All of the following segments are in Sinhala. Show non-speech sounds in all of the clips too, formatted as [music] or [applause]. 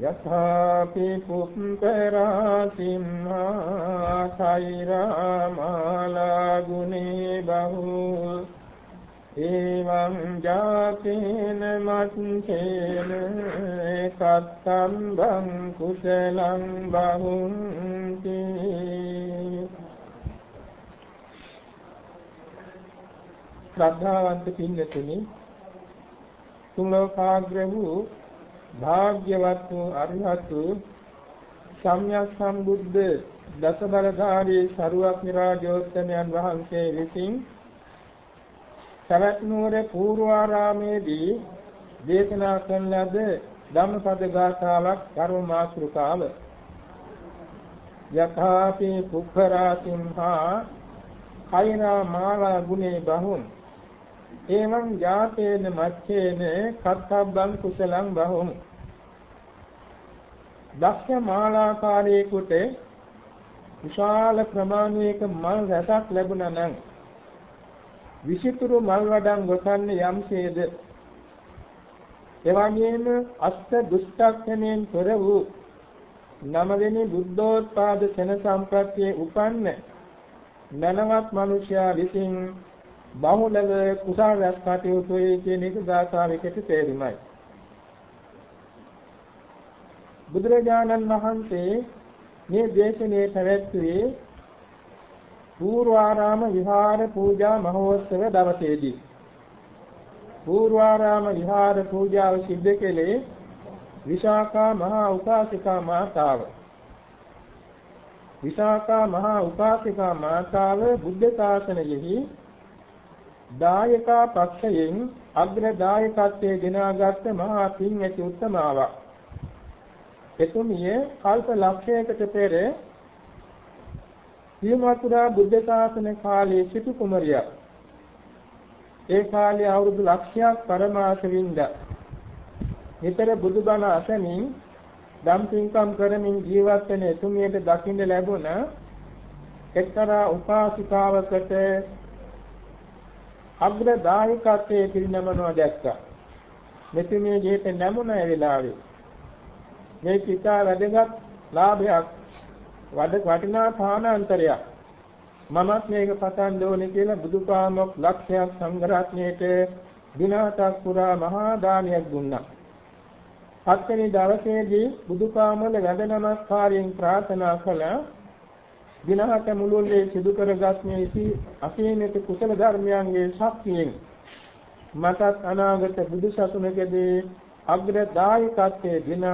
යථාපි පුප්පරා සිම්හා සෛරා මාලා ගුනේ බහු එවං ජාතේන මච්චේන කත්තම්බං කුසලං බහුන්ති ශ්‍රද්ධාවන්ත පින්නතුනි තුන් ලෝකාග්‍ර වූ භාග්‍යවත් වූ අරිහත් වූ සම්්‍යක් සම්බුද්ධ දසබලධාරී සරුවක් නිරාජෝත්තමයන් වහන්සේ විසින් සවැත් නුවර පූර්වාරාමේදී දේශනා කරන ලද ධම්මපද ගාථාවක් කර්ම මාතෘකාව. යථාපි කුක්ඛරාසින්හා කෛරා මාලා ගුණේ බහුන්. එවං ජාතේන මච්ඡේන කත්තබ්බං කුසලං බහුම් දක්ෂ මාලාකාරයෙකුට විශාල ප්‍රමාණයක මල් රැසක් ලැබුණා නම් විසිතුරු මල් වඩන් ගොතන්නේ යම්සේද එවැගේම අෂ්ට දුෂ්ටක්ෂණයෙන් තොර වූ නමවෙනි බුද්ධෝත්පාද සෙන සම්ප්‍රත්‍යයේ උපන්න නනවත් මිනිසයා විසින් බහුලව කුසල රැස් කටයුතුයි කියන එක ගාථාවකට තේරුමයි. බුදුරජාණන් වහන්සේ මේ දේශනේ පැවැත්වුවේ පූර්වාරාම විහාර පූජා මහෝත්සව දවසේදී. පූර්වාරාම විහාර පූජාව සිද්ධ කළේ විශාඛා මහා උපාසිකා මාතාව. විශාඛා මහා උපාසිකා මාතාව බුද්ධ ශාසනයෙහි දායකා පක්ෂයෙන් අග්‍ර දායකත්වයේ දිනාගත් මහා පින් ඇති උත්තමාවක්. එතුමිය කල්ප ලක්ෂයකට පෙර සියමතුරා බුද්ධ ශාසන කාලයේ සිටු කුමරියක්. ඒ කාලේ අවුරුදු ලක්ෂයක් පරමාස වින්ද. නිතර බුදුබණ අසමින් දම් පින්කම් කරමින් ජීවත් වෙන එතුමියට දකින්න ලැබුණ එක්තරා උපාසිකාවකට අග්‍රදායකත්වයේ පිරිනමනවා දැක්කා. මෙතුමිය ජීවිත නැමුණ ඒ වෙලාවේ. මේ පිතා වැඩගත් ලාභයක් වඩ වටිනා ථානාන්තරයක්. මමත් මේක පතන් ඕනේ කියලා බුදුපාමොක් ලක්ෂයක් සංඝරත්නයේට දිනහතක් පුරා මහා දානයක් දුන්නා. හත්වෙනි දවසේදී බුදුපාමොල වැඳ නමස්කාරයෙන් ප්‍රාර්ථනා කළා දිනහත මුළුල්ලේ සිදු කරගත් මේ අසීමිත කුසල ධර්මයන්ගේ ශක්තියෙන් මටත් අනාගත බුදු සසුනකදී අග්‍රදායකත්වයේ දින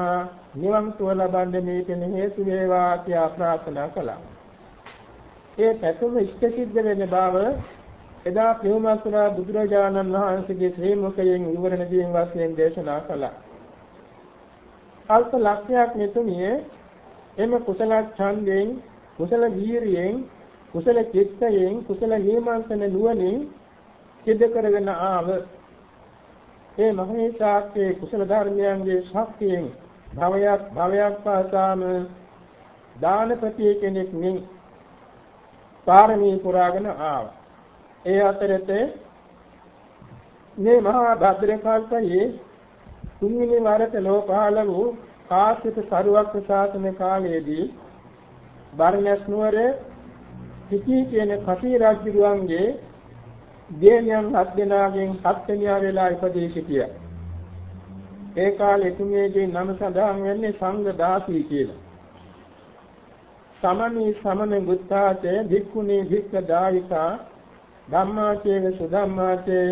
නිවන් සුව ලබන්නේ මේකෙන හේතු වේවා කියා ප්‍රාර්ථනා කළා. ඒ පැතුම ඉෂ්ට සිද්ධ වෙන බව එදා ප්‍රේමස්වර බුදුරජාණන් වහන්සේගේ ශ්‍රී මුඛයෙන් විවරණ දීම වශයෙන් දේශනා කළා. අල්ප ලක්ෂයක් මෙතුමිය එම කුසල ඡන්දයෙන් කුසල වීරියෙන් කුසල චිත්තයෙන් කුසල නියමන්තන නුවණින් සිද්ධ කරගෙන ආව ඒ මහේසාක්කේ කුසල ධර්මයන්ගේ ශක්තියෙන් භවයක් භවයක් පාසාම දානපති කෙනෙක් මින් පාරමී පුරාගෙන ආවා ඒ අතරතේ මේ මහා භද්‍ර කල්පයේ තුන්වෙනි වරට ලෝ පහළ වූ කාශ්‍යප සරුවක් ශාසන කාලයේදී බර්ණස් නුවර සිටි කියන කපී රජුගේ දේනියන් හත් දෙනාගෙන් හත්වෙනියා වෙලා ඉපදී සිටියා. ඒ කාලේ එතුමියගේ නම සඳහන් වෙන්නේ සංඝ දාසී කියලා. සමනී සමන බුද්ධාතේ භික්ඛුනී භික්ඛ දායිකා ධම්මාචේන සුධම්මාචේ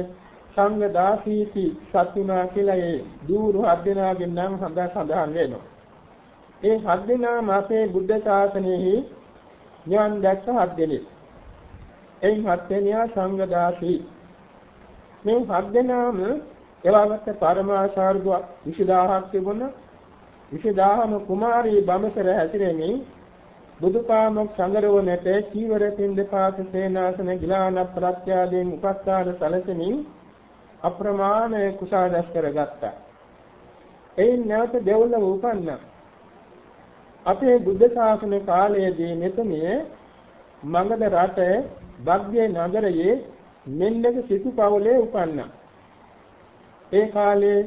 සංඝ දාසීති සත්තුනා කියලා ඒ දූරු හත් දෙනාගෙන් නම් සඳහන් වෙනවා. ඒ හත් දෙනා මාසේ බුද්ධ ශාසනයෙහි නිවන් දැක්ක හත් දෙනෙක්. එයින් හත් දෙනා සංඝදාසී. මේ හත් දෙනාම එවාගත්ත පරමාචාර්ය 20000ක් තිබුණා. විශදාහම කුමාරී බඹසර හැසිරෙමින් බුදුපාමොක් සංගරවනට චීවර පින්දපාත සේනාසන ගිලාන ප්‍රත්‍යාදීන් උපස්ථාන සැලසෙමින් අප්‍රමාණ කුසාදස් කරගත්තා. එයින් නැවත දෙවොල්ලම උපන්නා. අපේ බුද්ධ ශාසන කාලයේදී මෙතනිය මගධ රට භග්ගේ නගරයේ මෙන්නක සිටු පවුලේ උපන්නා. ඒ කාලේ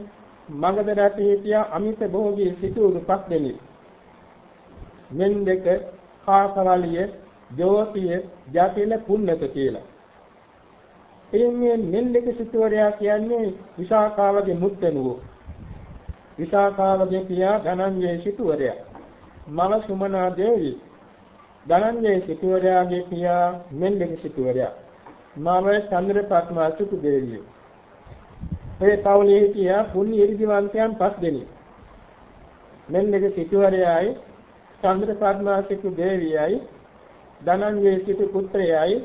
මගධ රටේ හිටියා අමිත භෝගී සිටුවරු පස් දෙනෙක්. මෙන්දක කාසවලිය, ජෝතිය, ජාතිල පුන්නක කියලා. එන්නේ මෙන්දක සිටුවරයා කියන්නේ විසාකාවගේ මුත්තනුවෝ. විසාකාවගේ පියා ධනංජය සිටුවරයා. මම සුමනා දේවි. ධනංජය සිටුවරයාගේ පියා මෙන්දක සිටුවරයා. මම චන්ද්‍රපත්මා සිටු දේවිය. ඒ පවුලේ හිටියා පුණ්‍ය ඉරිදිවන්තයන් පස් දෙනෙක්. මෙන්දක සිටුවරයායි චන්ද්‍රපත්මා සිටු දේවියයි ධනංජය සිටු පුත්‍රයයි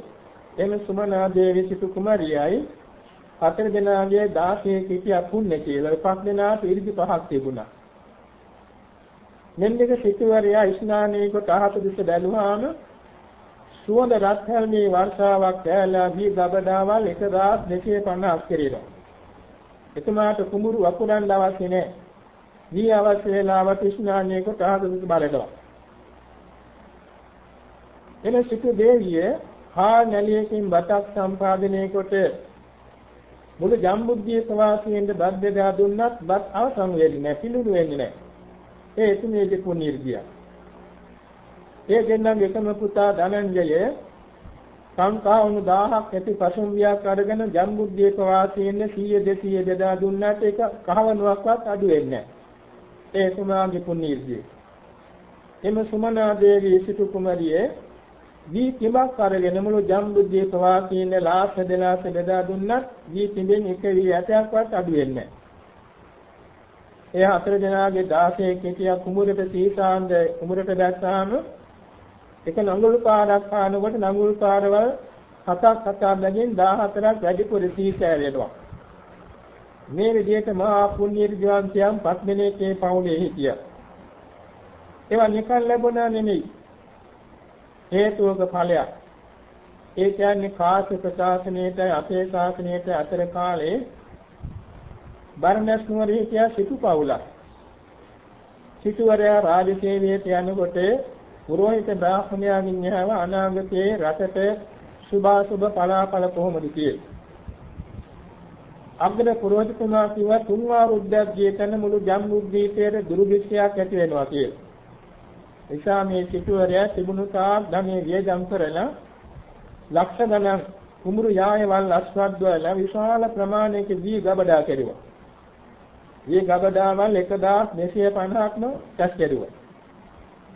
එම සුමනා දේවි සිටු කුමාරියයි හතර දෙනාගේ 16 කිටියක් පුණ්‍ය කියලා පස් දෙනාට ඉරිදි පහක් තිබුණා. මෙන්නක සිටුවරයා ස්නානයේ කොට අහත දිස බැලුවාම සුවඳ රත්හැල්මේ වර්ෂාවක් කැලලා වී ගබඩාවල් 1250ක් කෙරෙනවා. එතුමාට කුඹුරු වපුරන්න අවශ්‍ය නැහැ. වී අවශ්‍ය වේලාවට ස්නානයේ කොට අහත දිස බලනවා. එන සිටු දේවිය හා නැලියකින් බතක් සම්පාදනය කොට මුළු ජම්බුද්දීප වාසීන්ට බත් බෙදා දුන්නත් බත් අවසන් වෙන්නේ නැහැ පිළිුණු වෙන්නේ නැහැ. ඒ එතුමිය දෙපු නිර්ගියා. ඒ දෙන්නගේ එකම පුතා ධනංජය සංකා වුණු 1000ක් ඇති පසුම්බියක් අරගෙන ජම්බුද්දීප වාසීන් 100 200 බෙදා දුන්නාට ඒක කහවණුවක්වත් අඩු වෙන්නේ නැහැ. ඒ එතුමාගේ පුණ්‍යර්ගිය. එම සුමනා දේවී සිටු කුමරියේ වී තිබක් අරගෙන මුළු ජම්බුද්දීප වාසීන් ලාස දෙලාස බෙදා දුන්නත් වී තිබෙන් එක වී ඇටයක්වත් අඩු වෙන්නේ නැහැ. ඒ හතර දෙනාගේ 16 කෙටියක් කුඹුරට සීසාන්ද කුඹුරට දැස්සාම එක නඟුල් පාරක් පානකොට නඟුල් පාරවල් හතක් හතක් බැගින් 14ක් වැඩිපුර සීසෑරෙනවා. මේ විදිහට මහා පුණ්‍ය ඍජුවන්තයන් පස් දිනකේ පවුලේ හිටියා. ඒවා නිකන් ලැබුණා නෙමෙයි. හේතුවක ඵලයක්. ඒ කියන්නේ කාශ්‍යප ශාසනයට අපේ ශාසනයට අතර කාලේ බර්ණස් නුවර හිටියා සිටු පවුලක්. සිටුවරයා රාජසේවයට යනකොට පුරোහිත බ්‍රාහ්මණයාගෙන් යහව අනාගතයේ රටට සුභාසුභ පලාපල කොහොමද කියලා. අග්‍ර පුරෝහිතතුමා කිව්වා තුන්වා රුද්දක් ජීතන මුළු ජම්බුද්වීපයේ දුරුදිශයක් ඇති වෙනවා කියලා. එසා මේ සිටුවරයා තිබුණු තාක් ධනෙ වියදම් කරලා ලක්ෂ ගණන් කුඹුරු යායවල් අස්වද්දවල විශාල ප්‍රමාණයක දී ගබඩා කෙරුවා. මේ ගබඩාවල් 1250ක්ම කැස් කෙරුවා.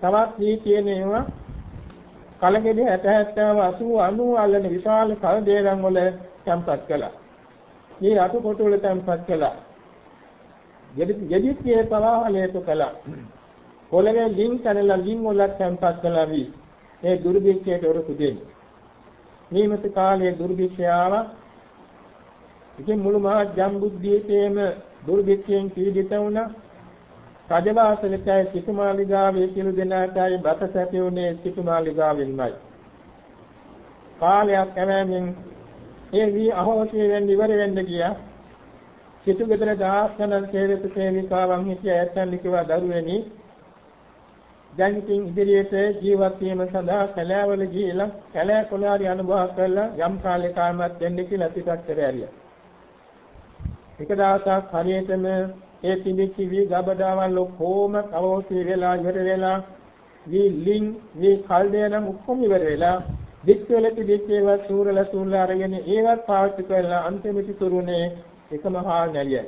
තවත් දී කියන ඒවා කලගෙඩි 60 70 80 අල්ලන විශාල කල් දේරන් වල තැන්පත් කළා. මේ අතු කොට වල තැන්පත් කළා. ගෙඩි ගෙඩිත් මේ පලාහලයට කළා. පොළවේ ලින් කනලා ලින් වලක් තැන්පත් කළා වී ඒ දුර්භික්ෂයට උරුතු දෙන්නේ. නියමිත කාලයේ දුර්භික්ෂය ආවා. ඉතින් මුළු මහා ජම්බුද්දීපේම දුර්භික්ෂයෙන් පීඩිත වුණා. රජවාසලකයි සිටුමාලිගාවේ සිළු දෙනාටයි බත සැපයුනේ සිටුමාලිගාවෙන්මයි. කාලයක් ඇවෑමෙන් ඒ වී අහෝසි වෙන්න ඉවර වෙන්න ගියා. සිටු ගෙදර දහස් ගණන් සේවිත සේවිකාවන් හිටිය ඇත්තන් කිව්වා දරුවනි දැන් ඉතින් ඉදිරියට ජීවත් වීම සඳහා කැලෑවල ගිහිලා කැලෑ කොළාරි අනුභව කරලා යම් කාලයක ආමත් දෙන්න කියලා පිටත්තර ඇරියා. එක දවසක් හරියටම ඒ තිබිච්ච වී ගබඩාවල් ඔක්කොම කවෝසී වෙලා ඉවර වෙලා වී ලින් වී කල්දේනම් ඔක්කොම ඉවර වෙලා වික්කලති වික්කේව සූරල සූරල අරගෙන ඒවත් පාවිච්චි කරලා අන්තිමට තුරුනේ එකම හා නැලියයි.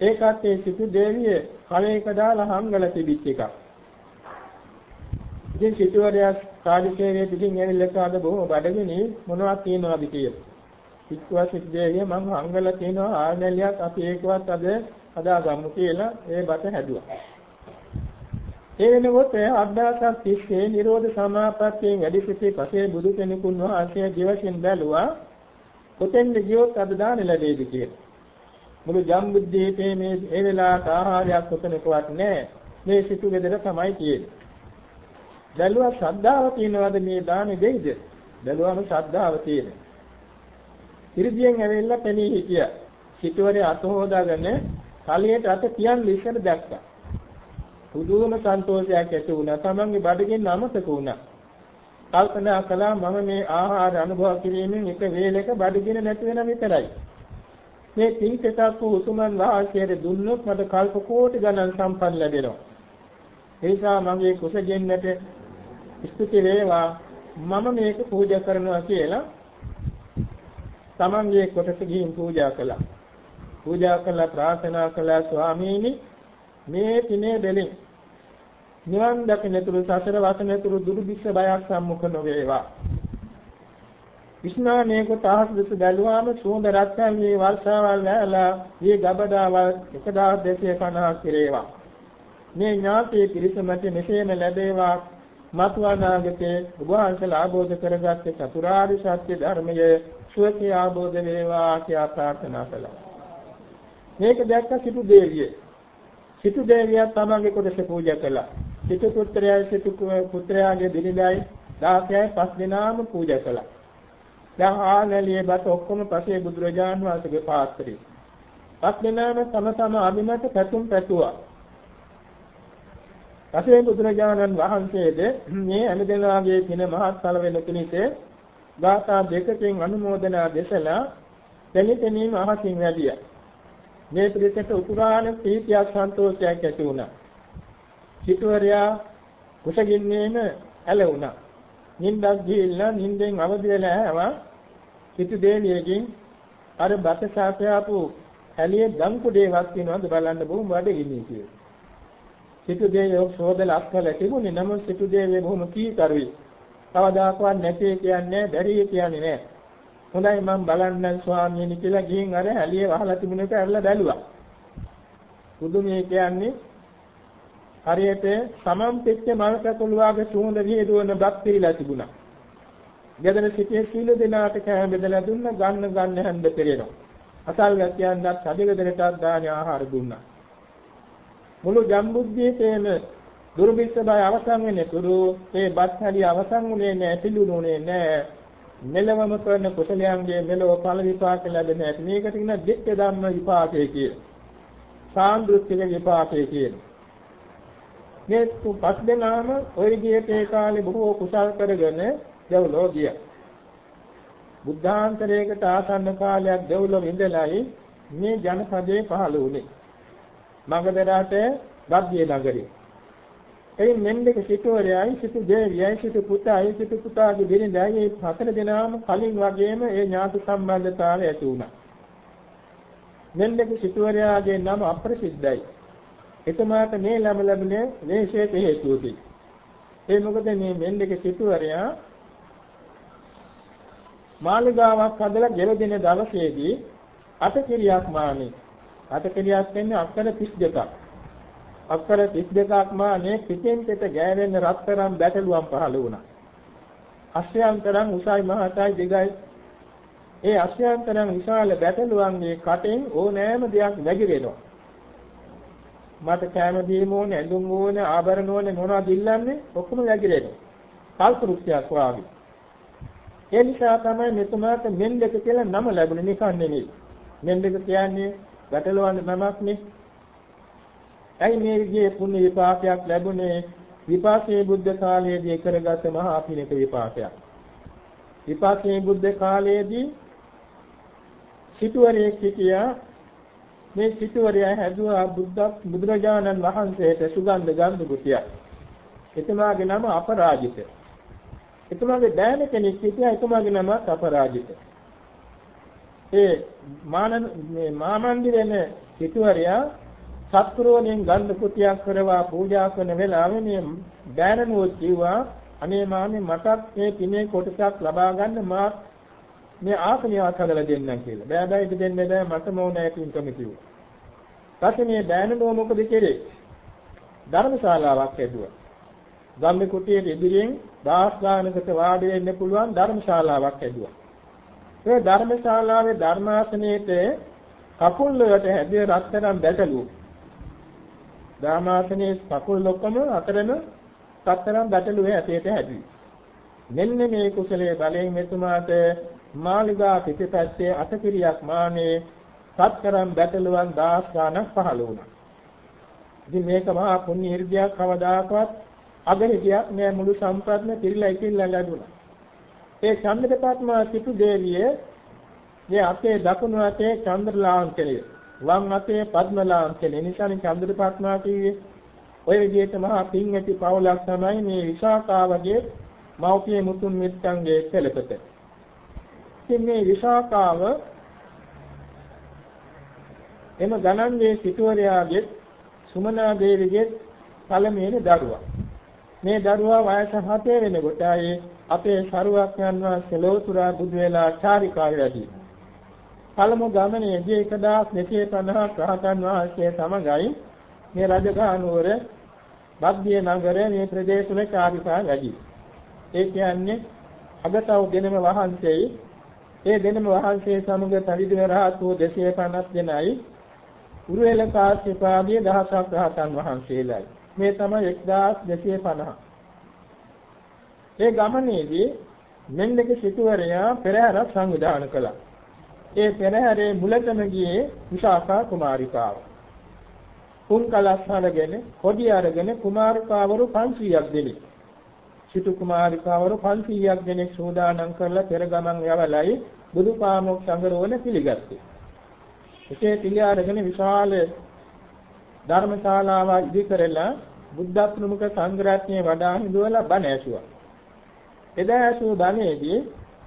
ඒකත් ඒ සිටු දේවිය කලයක දාලා හංගල තිබිච්ච එකක්. ඉතින් සිටුවරයා කාර්යසේවයේ පිටින් ඇවිල්ලා කාද බොහොම බඩගිනි මොනවද තියනවද කියලා. සිටුවා සිටුදේවිය මං හංගලා තියනවා ආනලියක් අපි ඒකවත් අද හදාගමු කියලා ඒ බත හැදුවා. ඒ වෙනකොට අභ්‍යාසක් තිස්සේ නිරෝධ සමාපත්තියෙන් වැඩි සිටි පසේ බුදු කෙනෙකුන් වහන්සේ ජීවසින් බැලුවා කොතෙන්ද ගියොත් අද දාන ලැබෙයිද කියලා. මුළු ජම්බුද්දීපේ මේ ඒ වෙලාවට ආහාරයක් උතනකවත් නැහැ. මේ සිටු ගෙදර තමයි තියෙන්නේ. බැලුවා ශ්‍රද්ධාව තියෙනවද මේ දානේ දෙයිද? බැලුවම ශ්‍රද්ධාව තියෙනවා. ඉරිදියෙන් ඇවිල්ලා පෙනී හිටියා. සිටුවරේ අත හොදාගෙන කලියට අත තියන් ඉස්සර දැක්කා. පුදුම සන්තෝෂයක් ඇති වුණා. තමන්ගේ බඩගින්න අමතක වුණා. කල්පනා කළා මම මේ ආහාර අනුභව කිරීමෙන් එක වේලක බඩගින්න නැති වෙන විතරයි. මේ පින්කටක් වූ උතුමන් වහන්සේට දුන්නොත් මට කල්ප කෝටි ගණන් සම්පන්න ලැබෙනවා. ඒ නිසා මගේ කුසගෙන්නට ස්තුති වේවා මම මේක පූජා කරනවා කියලා තමන්ගේ කොටස ගිහින් පූජා කළා. පූජා කළා ප්‍රාර්ථනා කළා ස්වාමීනි මේ පිනේ දෙලින් නිවන් දකින්නතුරු සසර වසනතුරු දුරුදිස්ස බයක් සම්මුඛ නොවේවා. විස්නානේ කොට අහස් බැලුවාම සුවඳ රත්යන් මේ වර්ෂාවල් වැළලා මේ ගබඩාවල් 1250 කෙරේවා. මේ ඥාතිය පිරිසමට මෙසේම ලැබේවා මතු අනාගතේ ඔබ වහන්සේලා ආબોධ කරගත් චතුරාර්ය සත්‍ය ධර්මය සුවසේ ආબોධ වේවා කියලා ප්‍රාර්ථනා කළා. මේක දැක්ක සිටු දේවිය. සිටු දේවිය තමන්ගේ කොටස පූජා කළා. සිටු පුත්‍රයයි සිටු පුත්‍රයාගේ බිරිඳයි 16යි පස් දෙනාම පූජා කළා. දැන් ආනලියේ බත් ඔක්කොම පසේ බුදුරජාන් වහන්සේගේ පාත්‍රේ. පස් දෙනාම තම තම අභිමත පැතුම් පැතුවා. පසේ බුදුරජාණන් වහන්සේද මේ හැමදෙනාගේ පින මහත්ඵල වෙන පිණිස ගාථා දෙකකින් අනුමෝදනා දෙසලා දෙලිතෙනීම අහසින් වැඩියා. මේ පිළිසෙට උතුරාණ ප්‍රීතියක් සන්තෝෂයක් ඇති වුණා. සිටුවරයා කුසගින්නේම ඇලුණා. නින්දක් ගිහිල්ලා නින්දෙන් අවදි වෙලා ආවා. සිටු දේවියකින් අර බත සාපයාපු ඇලියේ දම් කුඩේවත් වෙනවද බලන්න බොහොම වැඩගින්නේ කියලා. සිටු දේවියෝ සෝදලා අත්කල තිබුණේ නමුත් සිටු දේවිය බොහොම කීකරුයි. කවදාකවත් නැtei කියන්නේ බැරි කියන්නේ නැහැ. හොඳයි මම බලන්නම් ස්වාමීනි කියලා ගිහින් අර ඇලියේ වහලා තිබුණ එක ඇරලා බැලුවා. පුදුමේ කියන්නේ හරියට සමම් පෙච්ච මල් කැකුළු වාගේ සුවඳ විහිදුවන බත් පිළිලා තිබුණා. ගෙදර සිටියේ සීල දෙනාට කෑ බෙදලා දුන්න ගන්න ගන්න හැන්ද පෙරේනවා. අසල් ගැතියන්වත් සදගෙදරටත් දාන ආහාර දුන්නා. මුළු ජම්බුද්දීපේම දුර්භික්ෂ බය අවසන් වෙන්නේ තුරු ඒ බත් හැලිය අවසන් වුණේ නැහැ පිළිුණුනේ නැහැ. මෙලවම කරන කුසලයන්ගේ මෙලව ඵල විපාක ලැබෙන හැටි මේකට කියන දෙක්ක ධම්ම විපාකයේ කියන. සාන්දෘෂ්ටික විපාකයේ කියන. මේ පස් දෙනාම ওই විදිහට ඒ කාලේ බොහෝ කුසල් කරගෙන දෙව්ලෝ ගියා. බුද්ධාන්තරයකට ආසන්න කාලයක් දෙව්ලොව ඉඳලායි මේ ජනපදයේ පහළ වුණේ. මගධ රටේ ගබ්බිය නගරේ. එයින් මෙන්දක සිටුවරයයි සිටු දේවියයි සිටු පුතායි සිටු පුතාගේ බිරිඳයි මේ හතර දෙනාම කලින් වගේම ඒ ඥාති සම්බන්ධතාවය ඇති වුණා. මෙන්දක සිටුවරයාගේ නම අප්‍රසිද්ධයි. එතුමාට මේ ළම ලැබුණේ වේශයට හේතුවකි. ඒ මොකද මේ මෙන්දක සිටුවරයා මාළිගාවක් හදලා ගෙවදින දවසේදී අටකිරියක් මානේ. අටකිරියක් වෙන්නේ අක්කර 32ක්. අක්කර 32ක් මානේ පිටෙන් පිට ගෑවෙන රත්තරන් බැටළුවන් පහළ වුණා. අශ්‍රයන්තරන් උසයි මහතයි දිගයි ඒ අශ්‍රයන්තරන් විශාල බැටළුවන්ගේ කටෙන් ඕනෑම දෙයක් වැగిරෙනවා. මට කැම දීම ඕනේ, ඇඳුම් ඕනේ, ආභරණ ඕනේ මොනවද ඉල්ලන්නේ? ඔක්කොම වැగిරෙනවා. කල්පෘක්ෂයක් වාගේ. ඒ නිසා තමයි මෙතුමාට මෙන්දක කියලා නම ලැබුණේ නිකන් නෙමෙයි. මෙන්දක කියන්නේ ගැටලවන්න නමක් නේ. ඇයි මේ විදිහේ පුණ්‍ය විපාකයක් ලැබුණේ? විපාකයේ බුද්ධ කාලයේදී කරගත් මහා පිනක විපාකයක්. විපාකයේ බුද්ධ කාලයේදී සිටුවරයෙක් සිටියා මේ සිටුවරයා හැදුවා බුද්ධ බුදුරජාණන් වහන්සේට සුගන්ධ ගන්ධ කුටියක්. එතුමාගේ නම අපරාජිත. එතුමාගේ දෑන කෙනෙක් හිටියා එතුමාගේ නම අපරාජිත. ඒ මානන් මේ මාමන්දිරේන සිටුවරයා සත්පුරෝණෙන් ගන්ධ කුටියක් කරවා පූජා කරන වෙලාවේ මේ දෑනනුව කිව්වා අනේ මාමේ මටත් මේ පිනේ කොටසක් ලබා ගන්න මා මේ ආසනියක් හදලා දෙන්නම් කියලා. බෑ බෑ ඉත දෙන්න බෑ මට මොනෑ කින්කම කිව්වා. ඊපස්සේ මේ දෑනනුව මොකද කරේ? ධර්මශාලාවක් හැදුවා. ගම්මේ කුටියේ ඉදිරියෙන් දහස් ගානකට වාඩි වෙන්න පුළුවන් ධර්මශාලාවක් හැදුවා. ඒ ධර්මශාලාවේ ධර්මාසනයේට කකුල් වලට හැදිය රත්තරන් බැටළුව. ධාමාසනේ කකුල් ඔක්කොම අතරම රත්තරන් බැටළුවේ ඇටයට හැදුවේ. මෙන්න මේ කුසලයේ බලයෙන් මෙතුමාට මාලිගා පිටිපැත්තේ අතකිරියක් මානේ සත්කරම් බැටළුවන් දහස් ගණක් පහළ වුණා. ඉතින් මේක මහා පුණ්‍ය irdiyak කවදාකවත් අගහිතියක් නෑ මුළු සම්ප්‍රත්න පිළිලා ඉතිල්ලා ලැබුණා. ඒ චන්ද්‍රපත්මා සිටු දේවිය මේ අපේ දකුණු අතේ චන්ද්‍රලාංකනය වම් අතේ පද්මලාංකනය නිසානේ චන්ද්‍රපත්මා කිව්වේ. ඔය විදිහට මහා පින් ඇති පවුලක් තමයි මේ විශාකාවගේ මෞපිය මුතුන් මිත්තන්ගේ පෙළපත. ඉතින් මේ විශාකාව එම ගණන්ගේ සිටුවරයාගේ සුමනා දේවිගේ පළමුවෙනි දරුවා. මේ දරුවා වයස 7 වෙනකොට ආයේ අපේ සරුවක්යන් වහන්සේ ලෝතුරා බුදු වෙලා චාරිකාව වැඩි. පළමු ගමනේදී 1250ක් රහතන් වහන්සේ සමගයි මේ රජගහ නුවර බද්දිය නගරයේ මේ ප්‍රදේශවල චාරිකා වැඩි. ඒ කියන්නේ අගතව දෙනම වහන්සේයි ඒ දෙනම වහන්සේ සමග පරිදිව රහත් වූ 250 දෙනයි උරුවෙල කාශ්‍යපාදී දහසක් රහතන් වහන්සේලායි. මේ තමයි 1250. ඒ ගමනේදී මෙන්නක සිටුවරයා පෙරහැරක් සංවිධානය කළා. ඒ පෙරහැරේ මුලතම ගියේ විශාඛා කුමාරිකාව. කුංකලස් අරගෙන කොඩි අරගෙන කුමාරිකාවරු 500ක් දෙනෙක්. සිටු කුමාරිකාවරු 500ක් දෙනෙක් සූදානම් කරලා පෙර ගමන් යවලයි බුදුපාමොක් සංගරෝණ පිළිගත්තේ. එසේ පිළි අරගෙන විශාල ධර්මශාලාවක් ඉදි කරලා බුද්ධ ප්‍රමුඛ සංඝරත්නයේ වඩා හිඳුවලා බණ ඇසුවා. එදා ඇසූ බණේදී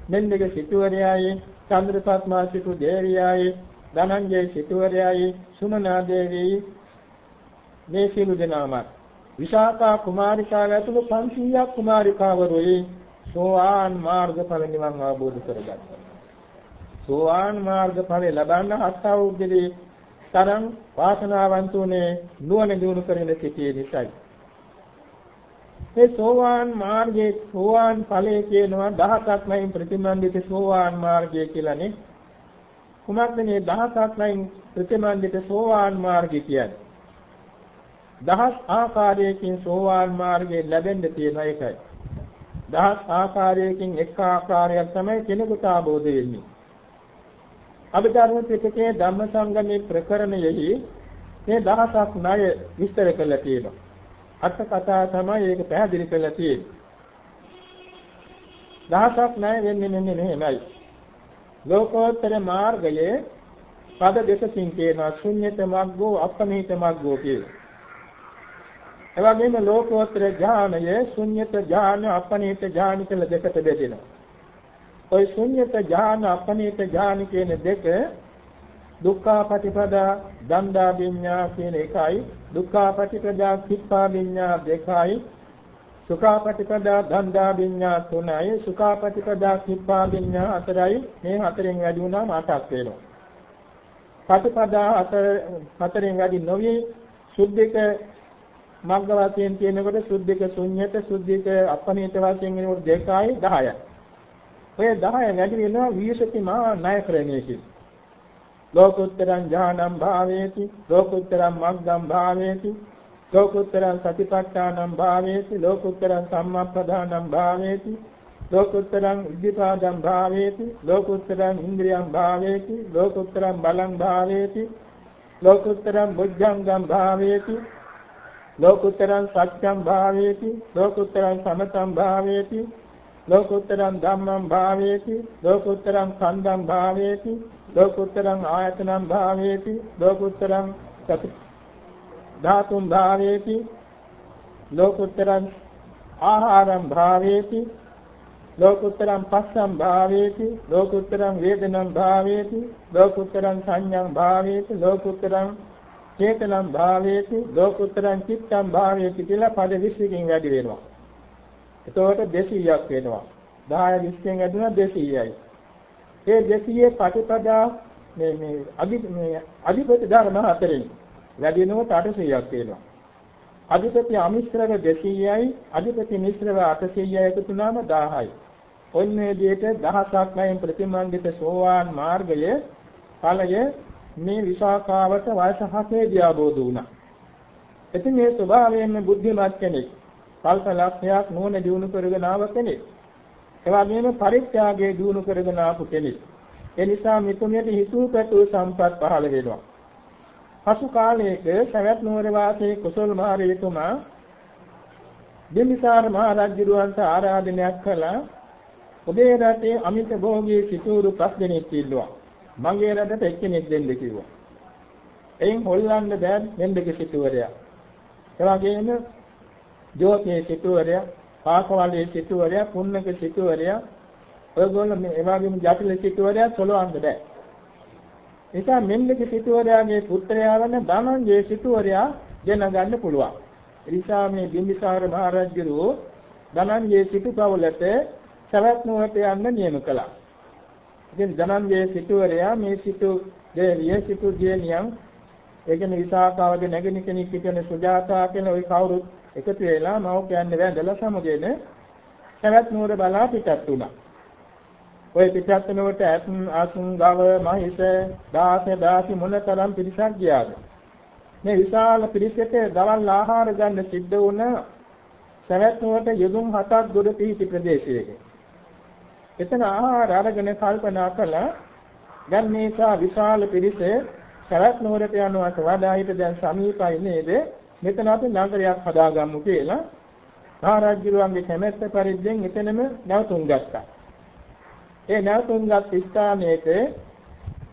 මෙන්නක සිටුවරයායි චන්ද්‍රපත්මා සිටු දේවියයි ධනංජය සිටුවරයායි සුමනා දේවියයි මේ සියලු දෙනාම විශාඛා කුමාරිකාව ඇතුළු 500ක් කුමාරිකාවරුයි සෝවාන් මාර්ගඵල නිවන් අවබෝධ කරගත්තා. සෝවාන් මාර්ගඵල ලබන්න හත් අවුරුද්දේ තරම් වාසනාවන්තුනේ නුවණ දිනු කරගෙන සිටියේ නිසායි. මේ සෝවාන් මාර්ගයේ සෝවාන් ඵලයේ කියනවා දහසක් නැයින් ප්‍රතිමන්දිත සෝවාන් මාර්ගය කියලානේ. කුමක්ද මේ දහසක් නැයින් ප්‍රතිමන්දිත සෝවාන් මාර්ගය කියන්නේ? දහස් ආකාරයකින් සෝවාන් මාර්ගය ලැබෙන්න තියෙන එකයි. දහස් ආකාරයකින් එක් ආකාරයක් තමයි කෙනෙකුට ආબોධ වෙන්නේ. අභිධර්ම පිටකයේ ධම්මසංගමේ ප්‍රකරණයෙහි මේ දහසක් ණය විස්තර කරලා තියෙනවා. අට කතා තමයි ඒක පැහැදිලි කරලා තියෙන්නේ. දහසක් ණය වෙන්නේ මෙන්න මෙහෙමයි. ලෝකෝත්තර මාර්ගයේ පද දෙකකින් කියනවා ශුන්්‍යත මග්ගෝ අපනීත මග්ගෝ කියලා. එවැගේම ලෝකෝත්තර ඥානයේ ශුන්්‍යත ඥාන අපනීත ඥාන කියලා දෙකට බෙදෙනවා. ওই ශුන්්‍යත ඥාන අපනීත ඥාන කියන දෙක දුක්ඛාපටිපදා දණ්ඩා විඤ්ඤා කියන එකයි දුක්ඛාපටිපදා කිප්පා විඤ්ඤා දෙකයි සුඛාපටිපදා දණ්ඩා විඤ්ඤා තුනයි සුඛාපටිපදා කිප්පා විඤ්ඤා හතරයි. මේ හතරෙන් වැඩි වුණාම අටක් වෙනවා. පටිපදා හතර හතරෙන් වැඩි නොවි සුද්ධික මග්ග වශයෙන් තියෙනකොට සුද්ධික ශුන්්‍යත සුද්ධික අපනීත වශයෙන් එනකොට දෙකයි 10යි ඔය 10 වැඩි වෙනවා විශේෂිත මහා ණය ක්‍රමයකින්. ලෝකුත්තරං ඥානං භාවේති ලෝකුත්තරං මග්ගං භාවේති ලෝකුත්තරං සතිපට්ඨානං භාවේති ලෝකුත්තරං සම්මාප්පදානං භාවේති ලෝකුත්තරං ඉද්ධිපාදං භාවේති ලෝකුත්තරං ඉන්ද්‍රියං භාවේති ලෝකුත්තරං බලං භාවේති ලෝකුත්තරං බුද්ධංගං භාවේති ලෝකුත්තරං සත්‍යං භාවේති ලෝකුත්තරං සමතං භාවේති ලෝකුත්තරං ධම්මං භාවේති ලෝකුත්තරං කන්දං භාවේති ලෝකුත්තරං ආයතනං භාවේති ලෝකුත්තරං සති ධාතුං භාවේති ලෝකුත්තරං ආහාරං භාවේති ලෝකුත්තරං පස්සං භාවේති ලෝකුත්තරං වේදනං භාවේති ලෝකුත්තරං සංඥං භාවේති ලෝකුත්තරං චේතනං භාවේති ලෝකුත්තරං චිත්තං භාවේති කියලා පද 20කින් වැඩි වෙනවා. එතකොට 200ක් වෙනවා. 10 20න් ඇදුණා 200යි. ඒ 200 ප්‍රතිපදා මේ මේ අදි මේ අධිපති ධර්ම හතරෙන් වැඩිනකොට 800ක් වෙනවා. අධිපති අමිශ්‍රව 200යි අධිපති මිශ්‍රව 800යි එකතු වුණාම 1000යි. ඔන්නේ විදිහට දහසක් නැයින් ප්‍රතිමන්විත සෝවාන් මාර්ගයේ ඵලය මේ විසාකාවට වයස 7 දී ආબોධ වුණා. එතින් මේ ස්වභාවයෙන්ම බුද්ධිමත් කෙනෙක්. කල්ප ලක්ෂයක් නුවණ දිනු කරගෙන ආව කෙනෙක්. එවාගෙම පරිත්‍යාගයේ දිනු කරගෙන ආපු කෙනෙක්. ඒ නිසා මිතුමියට හිතූ පැතූ සම්පත් පහළ වෙනවා. පසු කාලයක සවැත් නුවර වාසී කුසල් මහරජතුමා බිම්බිසාර මහ රජුවන්ට ආරාධනයක් කළා ඔබේ රටේ අමිත භෝගී සිටුරු පස් දෙනෙක් ඉල්ලුවා මගේ රටට එක්කෙනෙක් දෙන්න කිව්වා එයින් හොල්ලන්න බෑ මෙන්දක සිටුවරයා එවාගෙම ජෝතියේ සිටුවරයා පාකවලේ සිටුවරයා පුන්නක සිටුවරයා. ඔයගොල්ලෝ මේ එවාගෙම ජටිල සිටුවරයා සලවන්න බෑ. නිසා මෙන්දක සිටුවරයාගේ පුත්‍රයා වන ධනංජය සිටුවරයා දෙන ගන්න පුළුවන් එනිසා මේ බිම්බිසාර මහරජුරෝ ධනංජය සිටුපවලට සවැත් නුවරට යන්න නියම කළා. ඉතින් ධනංජය සිටුවරයා මේ සිටු දෙවිය සිටු දියණියන් ඒ කියන්නේ විසාකාවගේ නැගින කෙනෙක් කියන සුජාතා කියන ওই කවුරුත් එකතු වෙලා මව්පියන් වැඳලා සමගෙන සවැත් නුවර බලා පිටත් වුණා. ඔය පිටත් වෙනකොට අසුන් අසුන් ගව මහිෂ දාස දාසි මොනතරම් පිරිසක් ගියාද? මේ විශාල පිරිසට දවල් ආහාර ගන්න සිද්ධ වුණ සවැත් නුවරට යදුම් හතක් දොර පිහිටි ප්‍රදේශයක. එතන ආහාර අරගෙන කල්පනා කළා දැන් මේකා විශාල පිරිස සවැත් නුවරට යනවට වඩා ඊට දැන් සමීපයි නේද? මෙතන අපි නගරයක් හදාගමු කියලා මහරජුරුවන්ගේ කැමැත්ත පරිද්දෙන් එතනම නැවතුම් ගත්තා. ඒ නැවතුම්ගත් ස්ථානයේට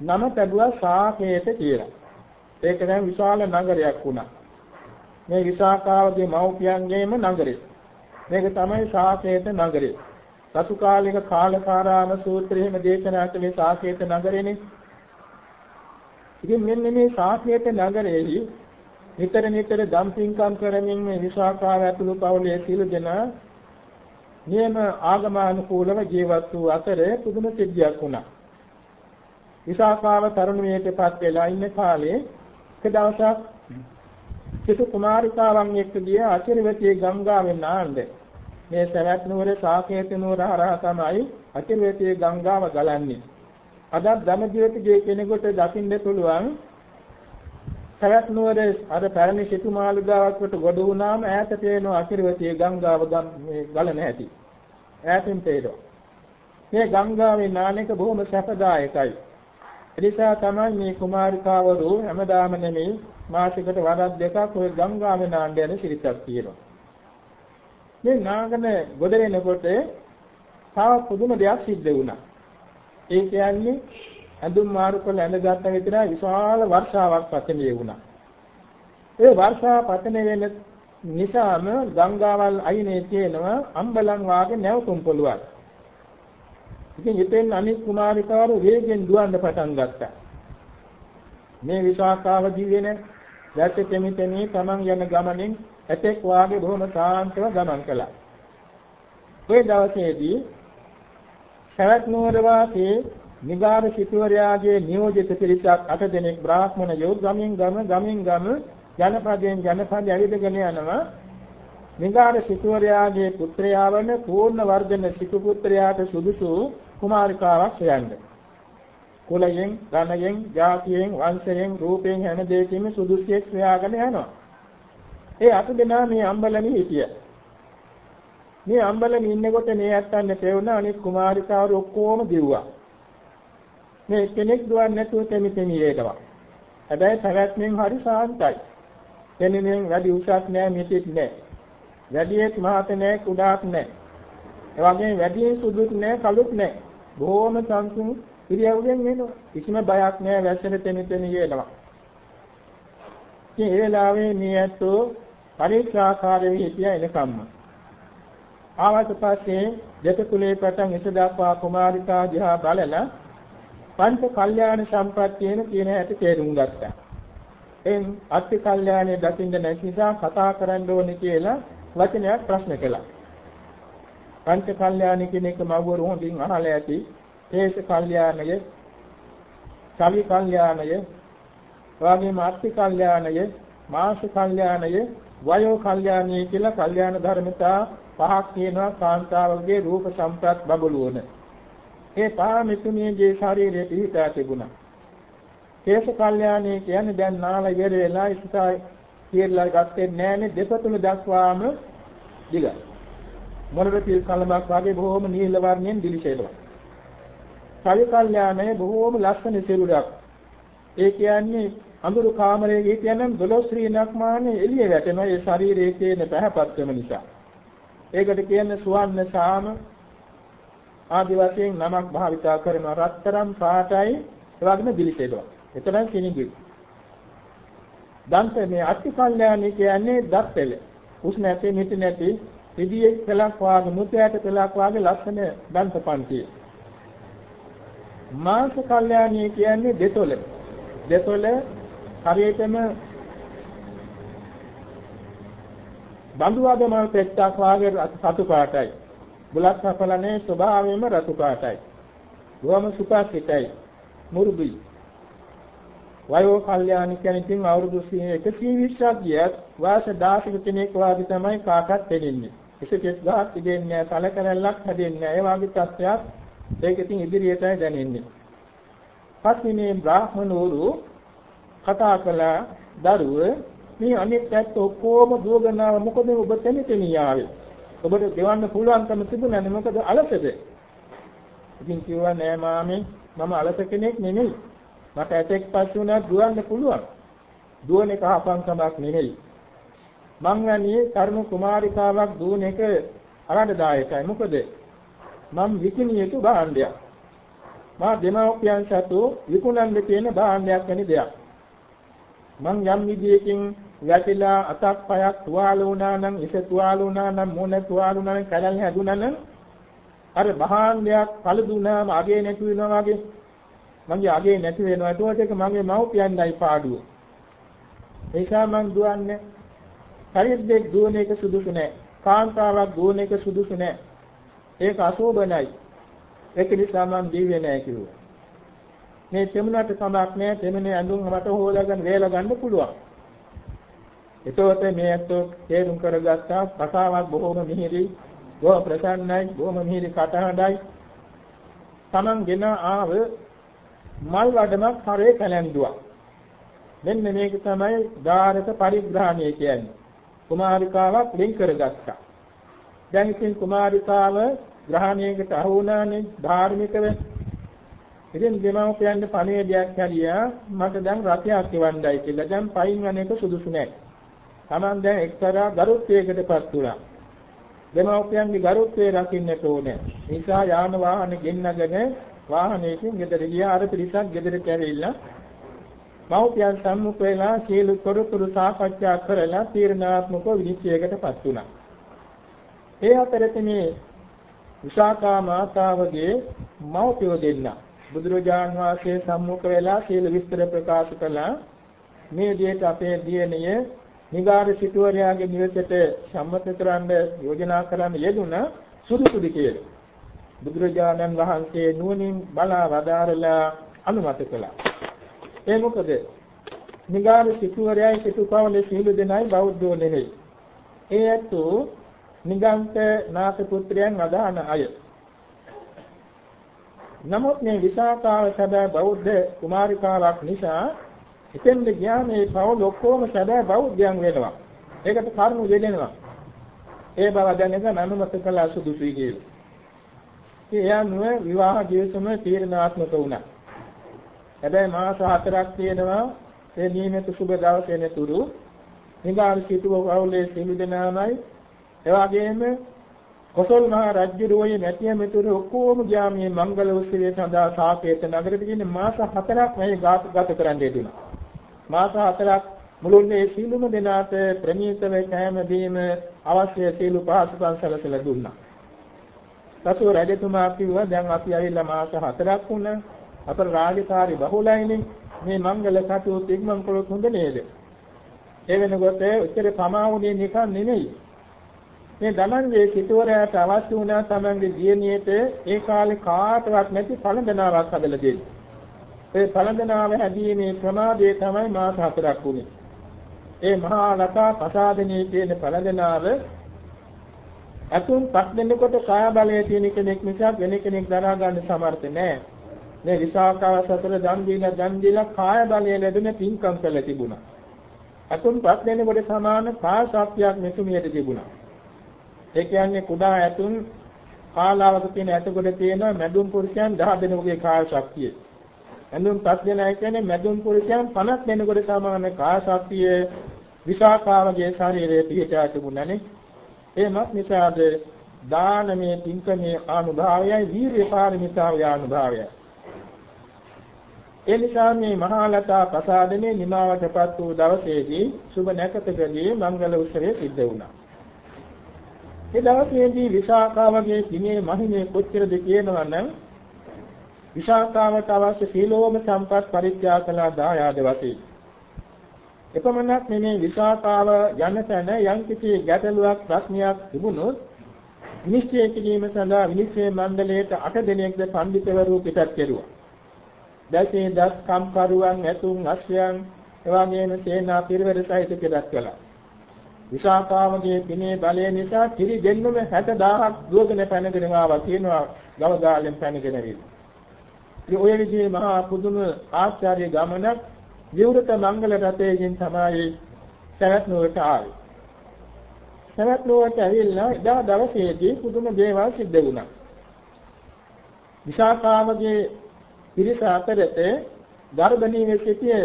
නම ලැබුවා සාකේත කියලා. ඒක දැන් විශාල නගරයක් වුණා. මේ විසාකාවගේ මව්පියන්ගේම නගරය. මේක තමයි සාකේත නගරය. සතු කාලික කාලකාරාම සූත්‍රයේම දේශනා කළේ සාකේත නගරේනේ. ඉතින් මෙන්න මේ සාකේත නගරයේහි නිතර නිතර දම්පින්කම් කරමින් මේ විසාකාව ඇතුළු පවුලේ සියලු දෙනා නියම ආගමානුකූලව ජීවත් වූ අතර පුදුම සිද්ධියක් වුණා. විසාකාව තරුණියටපත් වෙලා ඉන්න කාලේ එක දවසක් සිටු කුමාරිකාවන් එක්ක ගිය අචිරවතී ගංගාවෙන් නාන්න මේ සවැත් නුවර සාකේත නුවර හරහා තමයි අචිරවතී ගංගාව ගලන්නේ. අද ධම්මජීවිතයේ කෙනෙකුට දකින්න පුළුවන් සවැත් නුවර අර පැරණි සිටු මාලිගාවකට ගොඩ වුණාම ඈත පේන අකිරවතී ගංගාව ගලන හැටි. ඈතින් පේනවා. මේ ගංගාවේ නානක බොහොම සැපදායකයි. එනිසා තමයි මේ කුමාරිකාවරු හැමදාම නෙමෙයි මාසිකට වරක් දෙකක් ওই ගංගාවේ නාන්න යන සිරිතක් තියෙනවා. මේ නාගන ගොඩ වෙනකොට තව පුදුම දෙයක් සිද්ධ වුණා. ඒ කියන්නේ ඇඳුම් මාරු කළ ඇඳගත්ත විතර විශාල වර්ෂාවක් පතනේ වුණා. ඒ වර්ෂා පතන වෙන නිසාම ගංගාවල් අයිනේ තියෙනවා අම්බලන් වාගේ නැවතුම් පොළුවක්. ඉතින් හිතෙන් අනිත් කුමාරිකාවරු වේගෙන් දුවන්න පටන් ගත්තා. මේ විසාකාව දිවෙන දැත් තෙමිතෙමි තමන් යන ගමනින් ඇතෙක් වාගේ බොහොම සාන්තව ගමන් කළා. ඒ දවසේදී සවැත් නුවර වාසී නිගාර සිටුවරයාගේ නියෝජිත පිරිසක් අට දෙනෙක් බ්‍රාහ්මණ යෝ ගමින් ගම ගමින් ගම ජනපදයෙන් ජනපද ඇවිදගෙන යනවා නිගාර සිටුවරයාගේ පුත්‍රයා වන පූර්ණ වර්ධන සිටු පුත්‍රයාට සුදුසු කුමාරිකාවක් හොයන්නේ කුලයෙන්, ධනයෙන්, ජාතියෙන්, වංශයෙන්, රූපයෙන් හැම දෙයකින්ම සුදුසුෙක් හොයාගෙන යනවා. ඒ අට දෙනා මේ අම්බලමි හිටිය. මේ අම්බලමි ඉන්නකොට මේ ඇත්තන් තේරුණා අනිත් කුමාරිකාවරු ඔක්කොම දිව්වා. මේ කෙනෙක් දුවන්නේ නැතුව තෙමි තෙමි ඒකවා. හැබැයි පැවැත්මෙන් හරි සාන්තයි. දෙනෙමින් වැඩි උසස් නෑ මිටිත් නෑ. වැඩියෙක් මහත නෑ කුඩාක් නෑ. ඒ වගේම වැඩි සුදුත් නෑ කළුත් නෑ. බොහොම සංසුන් ඉරියව්වෙන් එනවා. කිසිම බයක් නෑ වැස්සෙන තෙමි තෙමි යනවා. ඉතින් ඒ වෙලාවේ මේ ඇත්තෝ පරීක්ෂාකාරී හිටිය එනකම්ම. ආවට පස්සේ දෙතකුලේ පටන් ඉස දක්වා කුමාරිකා දිහා බලලා පංච කල්යාණ සම්පත්තියන කියන හැටි තේරුම් ගත්තා. එන් අත්ති කල්යාණේ දකින්න නැති නිසා කතා කරන්න ඕනේ කියලා වචනයක් ප්‍රශ්න කළා. පංච කල්යාණ කියන එක මව්වරු හොඳින් අහලා ඇති. තේස කල්යාණය, කවි කල්යාණය, වගේම අත්ති කල්යාණය, මාස කල්යාණය, වයෝ කල්යාණය කියලා කල්යාණ ධර්මතා පහක් තියෙනවා කාන්තාවගේ රූප සම්ප්‍රත් බබළුවන. ඒ පාමිතුමියගේ ශරීරයේ පිහිටා තිබුණා. කේශ කල්යාණී කියන්නේ දැන් නාල ඉවර වෙලා ඉස්සයි කියලා ගත්තේ නැහැනේ දෙපතුල දක්වාම දිගයි. මොළර පිල් කලමක් වගේ බොහොම නිල වර්ණයෙන් දිලිසෙනවා. කලි කල්යාණය බොහොම ලස්සන සිරුරක්. ඒ කියන්නේ අඳුරු කාමරයේ හිටියනම් දොළොස් ශ්‍රීණක් මානේ එළිය වැටෙනවා ඒ ශරීරයේ තියෙන පැහැපත්කම නිසා. ඒකට කියන්නේ සුවන්න සාම ආදි වශයෙන් නමක් භාවිතා කරන රත්තරන් පාටයි ඒ වගේම දිලිසෙනවා. එතරම් කිනිගි. දන්ත මේ අට්ටි කල්යාණී කියන්නේ දත් පෙළ. උස් නැති මිටි නැති පිළියේ පෙලක් වාගේ මුත්‍යාට පෙලක් වාගේ ලස්සන දන්ත පන්තිය. මාංශ කල්යාණී කියන්නේ දෙතොල. දෙතොල හරියටම බඳු ආගමල් පෙත්තක් වාගේ සතු පාටයි. බුලත් සපලනේ ස්වභාවයෙන්ම රතු පාටයි. බොහොම සුපස්සිතයි. මුරුදුයි. වයෝ කල්යාණ කියන්නේ ඉතින් අවුරුදු 120ක් ගියත් වාස 16 කෙනෙක් වාගේ තමයි කාටත් දෙන්නේ. කිසිකෙස් ගහක් තිබෙන්නේ නැහැ, සලකරල්ලක් හැදෙන්නේ නැහැ. ඒ වගේ තත්ත්වයක් ඒක ඉතින් ඉදිරියටයි දැනෙන්නේ. පස්සේ මේ බ්‍රාහ්මණවරු කතා කළ දරුව මේ අනිත් පැත්ත ඔක්කොම දුවගෙනාව මොකද ඔබ තැනිතෙනිය ආවේ? ඔබට ගෙවන්න පුළුවන්කම තිබුණානේ මොකද අලසද? ඉතින් කිව්වා නෑ මාමේ මම අලස කෙනෙක් නෙමෙයි. මට ඇතෙක් පස්සේ උනත් දුවන්න පුළුවන්. දුවන එක අපංකමක් නෙමෙයි. මං වැනි තරුණ කුමාරිකාවක් දුවන එක ආනන්දදායකයි. මොකද මම විකිනිය යුතු භාණ්ඩයක්. මා දෙමව්පියන් සතු විකුණන්න තියෙන භාණ්ඩයක් වැනි දෙයක්. මං යම් විදියකින් වැටිලා අතක් පයක් තුවාල වුණා නම් ඉස තුවාල වුණා නම් මොන තුවාල වුණා නම් කලල් හැදුනා නම් අර භාණ්ඩයක් පළදුනාම අගේ නැති වෙනවා වගේ. මගේ අගේ නැති වෙනවා. ඒකට ඒක මගේ මව්පියන්දයි පාඩුව. ඒකා මං දුවන්නේ. පරිද්දෙක් දුවන එක සුදුසු නෑ. කාන්තාවක් දුවන එක සුදුසු නෑ. ඒක අශෝභනයි. ඒක නිසා මං දීවේ නෑ කිව්වා. මේ තෙමුණට කමක් නෑ. තෙමනේ ඇඳුම් මට හොදාගෙන වේල ගන්න පුළුවන්. එතකොට මේ අතෝ තේරුම් කරගත්තා කතාවක් බොහොම මිහිරි බොහොම ප්‍රසන්නයි බොහොම මිහිරි කතාවයි තමන්ගෙන ආව මල් වඩමක් හරේ කැලැන්දුවා මෙන්න මේක තමයි ධාරක පරිග්‍රහණය කියන්නේ. කුමාරිකාවක් වෙන් කරගත්තා. දැන් ඉතින් කුමාරිකාව ග්‍රහණයකට අහු වුණානේ ධාර්මිකව. ඉතින් දෙමව්පියන්ට පණිවිඩයක් හැරියා මට දැන් රතියක් එවන්නයි කියලා. දැන් පයින් යන එක සුදුසු නැහැ Taman දැන් එක්තරා ගරුත්වයකටපත් වුණා. දෙමව්පියන්ගේ ගරුත්වය රකින්නට ඕනේ. නිසා යාන වාහන ගෙන්නගෙන වාහනයකින් ගෙදර ගියා අර පිරිසක් ගෙදරට ඇවිල්ලා මව්පියන් සම්මුඛ වෙලා සීල තොරතුරු සාකච්ඡා කරලා තීරණාත්මක විනිශ්චයකටපත් වුණා. ඒ අතරේ මේ විශාකා මාතාවගේ මව්පියෝ දෙන්න බුදුරජාන් වහන්සේ සම්මුඛ වෙලා සීල විස්තර ප්‍රකාශ කළා මේ දෙයට අපේ දියණිය නිගාර සිටුවරයාගේ නිවසට සම්මත කරන්න යෝජනා කරන්න යෙදුණා සුදුසුදි කියලා. බුදුරජාණන් වහන්සේ නුවණින් බලා වදාරලා අනුමත කළා. ඒ මොකද? නිගාර සිටුවරයයි සිටුපවලේ සීල දෙනයි බෞද්ධෝ නෙවෙයි. ඒ ඇත්තෝ නිගන්ත නාථ පුත්‍රයන් අදහන අය. නමුත් මේ විසාකාව සැබෑ බෞද්ධ කුමාරිකාවක් නිසා එතෙන්ද ගියාම මේ පවුල ඔක්කොම සැබෑ බෞද්ධයන් වෙනවා. ඒකට කරුණු දෙදෙනවා. ඒ බව දැනගෙන අනුමත කළ සුදුසුයි කියලා. ඒ යනුව විවාහ ජීවිතම තීරණාත්මක වුණා. හැබැයි මාස හතරක් තියෙනවා ඒ නියමිත සුබ දවසේ නතුරු නිගාල් සිටුව පවුලේ සිළු දෙනාමයි එවාගෙම කොසල් මහ රජුරුවේ නැතිය මෙතුරු ඔක්කොම ගියා මේ මංගල උත්සවය සඳහා සාකේත නගරෙට ගිහින් මාස හතරක් මේ ගත කරන්න යෙදුණා. මාස හතරක් මුළුල්ලේ සීලුම දෙනාට ප්‍රණීතව කැම දීම අවශ්‍ය සීලු පහසුකම් සැලසලා දුන්නා. සතු රජතුමා කිව්වා දැන් අපි ඇවිල්ලා මාස හතරක් වුණා. අපේ රාජකාරී බහුලයිනේ. මේ මංගල කටයුතු ඉක්මන් කළොත් හොඳ නේද? ඒ වෙනකොට උත්තර පමාවුනේ නිකන් නෙමෙයි. මේ ධනංජේ සිටුවරයාට අවශ්‍ය වුණා තමන්ගේ දියණියට ඒ කාලේ කාටවත් නැති පළඳනාවක් හදලා දෙන්න. ඒ පළඳනාව හැදීමේ ප්‍රමාදයේ තමයි මාස හතරක් වුනේ. ඒ මහා ලතා ප්‍රසාදනී කියන පළඳනාව අතුන් පස් දෙනෙකුට කාය බලය තියෙන කෙනෙක් නිසා වෙන කෙනෙක් දරා ගන්න සමර්ථ නැහැ. මේ විසාකාව සතර දන් දීලා දන් දීලා කාය බලය ලැබෙන පින්කම් කළ තිබුණා. අතුන් පස් දෙනෙකුට සමාන කාය ශක්තියක් මෙතුමියට තිබුණා. ඒ කියන්නේ කුඩා ඇතුන් කාලාවක තියෙන ඇතකොට තියෙන මැදුම් පුරුෂයන් 10 දෙනෙකුගේ කාය ශක්තිය. මැදුම් පස් දෙනා කියන්නේ මැදුම් පුරුෂයන් 50 දෙනෙකුට සමාන කාය ශක්තිය විසාකාවගේ ශරීරයේ පිහිටා තිබුණානේ. එමත් නිසාද දානමේ පින්කමේ අනුභවයයි වීර්ය පාරමිතාවේ අනුභවයයි. ඒ නිසා මේ මහා ලතා ප්‍රසාදනේ නිමාවටපත් වූ දවසේදී සුබ නැකතකදී මංගල උත්සවය සිද්ධ වුණා. ඒ දවසේදී විසාකාවගේ දිනේ මහිමේ කොච්චරද කියනවා නම් විසාකාවට අවශ්‍ය සීලෝම සම්පත් පරිත්‍යාග කළා දායාද වශයෙන්. එපමණක් නෙමේ විසාකාව යන තැන යම්කිසි ගැටලුවක් ප්‍රශ්නයක් තිබුණොත් විනිශ්චය කිරීම සඳහා විනිශ්චය මණ්ඩලයට 8 දෙනෙක්ද පඬිතුවරු පිටත් කෙරුවා. දැසේ දස් කම්කරුවන් ඇතුන් අශ්වයන් එවාගේම සේනා පිරිවර සහිත පිටත් කළා. විසාකාවගේ පිනේ බලය නිසා කිරි දෙන්නුම 60000ක් දුවගෙන පැනගෙන ආවා කියනවා ගවගාලෙන් පැනගෙන විත්. ඉතින් ඔය විදිහේ මහා පුදුම ආශ්චර්ය ගමනක් විවෘත මංගල රථයෙන් තමයි සවැත් නුවරට ආවේ. සවැත් නුවරට ඇවිල්ලා එදා දවසේදී පුදුම දේවල් සිද්ධ වුණා. විසාකාවගේ පිරිස අතරත ගර්භණී වෙ සිටිය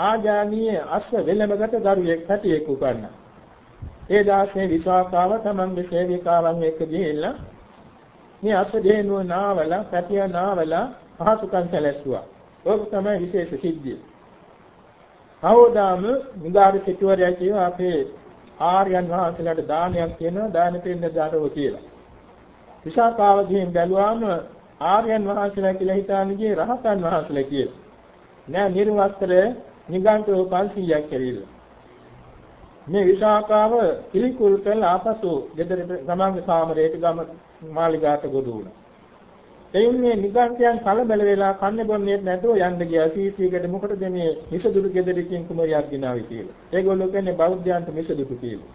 ආජානීය අශ්ව වෙලමකට දරුවෙක් හැටියෙක් උපන්නා. ඒ දාසේ විසාකාව තමන්ගේ සේවිකාවන් එක්ක ගිහිල්ලා මේ අශ්ව දේනුව නාවල පැටිය නාවල පහසුකම් සැලැස්සුවා. ඕක තමයි විශේෂ සිද්ධිය. කවදාම මුදාරු සිටුවරයා කියව අපේ ආර්යයන් වහන්සේලාට දානයක් කියනවා දාන දෙන්න දාරෝ කියලා. විසාකාව ගිහින් බැලුවාම ආර්යයන් වහන්සේලා කියලා හිතාන්නේ ගියේ රහතන් වහන්සේලා කියලා. නෑ නිර්වස්ත්‍ර නිගන්ඨව 500ක් කියලා. මේ විසාකාව පිළිකුල් කළ ආපසු ගෙදරට ගමන්ගේ කාමරයට ගම මාලිගාට ගොඩ වුණා. එයින් මේ නිගන්ඨයන් කලබල වෙලා කන්නේ බොන්නේ නැතුව යන්න ගියා සීසීකට මොකටද මේ මිසදුරු ගෙදරකින් කුමරියක් ගෙනාවි කියලා. ඒගොල්ලෝ කියන්නේ බෞද්ධයන්ට මිසදුරු කියලා.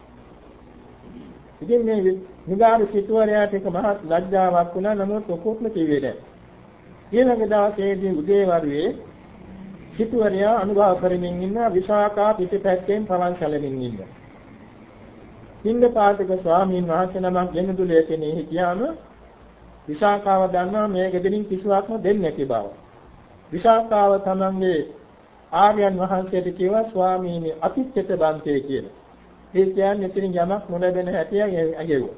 ඉතින් මේ නිගාරු සිටුවරයාට එක මහත් ලැජ්ජාවක් වුණා නමුත් ඔකොත්ම කිව්වේ නැහැ. ඊළඟ දවසේදී උදේවරුේ සිටුවරයා අනුභව කරමින් ඉන්න විශාකා පිටපැත්තෙන් පවන් සැලමින් ඉන්න. හින්ද පාටක ස්වාමීන් වහන්සේ නමක් ගෙනදුලේ කෙනේ හිටියාම විශාකාව දන්නවා මේ ගෙදරින් කිසිවක්ම දෙන්නේ නැති බව. විශාකාව තමන්ගේ ආර්යයන් වහන්සේට කිව්වා ස්වාමීනි අතිච්ඡත බන්තේ කියලා. ඒ කියන්නේ එතනින් යමක් නොලැබෙන හැටිය ඇගෙව්වා.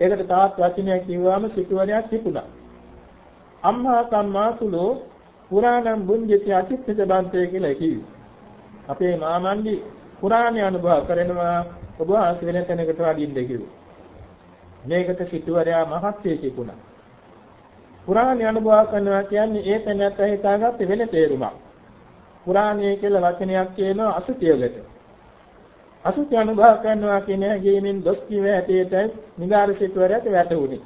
ඒකට තාත් වචනයක් කිව්වම සිටුවරයක් තිබුණා. අම්මා කම්මාසුලෝ පුරාණම් බුඤ්ජති අතිච්ඡත බන්තේ කියලා කිව්වා. අපේ මාමන්දි පුරාණය අනුභව කරනවා ඔබ ආස් වෙන තැනකට වඩින්න කිව්වා. මේකට සිටුවරයා මහත්යේ තිබුණා. පුරාණය අනුභව කරනවා කියන්නේ ඒ තැනත් හිතාගත්ත වෙන තේරුමක්. පුරාණය කියලා වචනයක් කියනවා අසුතියකට. අසුචි අනුභව කරනවා කියන හැඟීමෙන් දොස් කිව හැටියට නිගාර සිටුවරයට වැටුණි.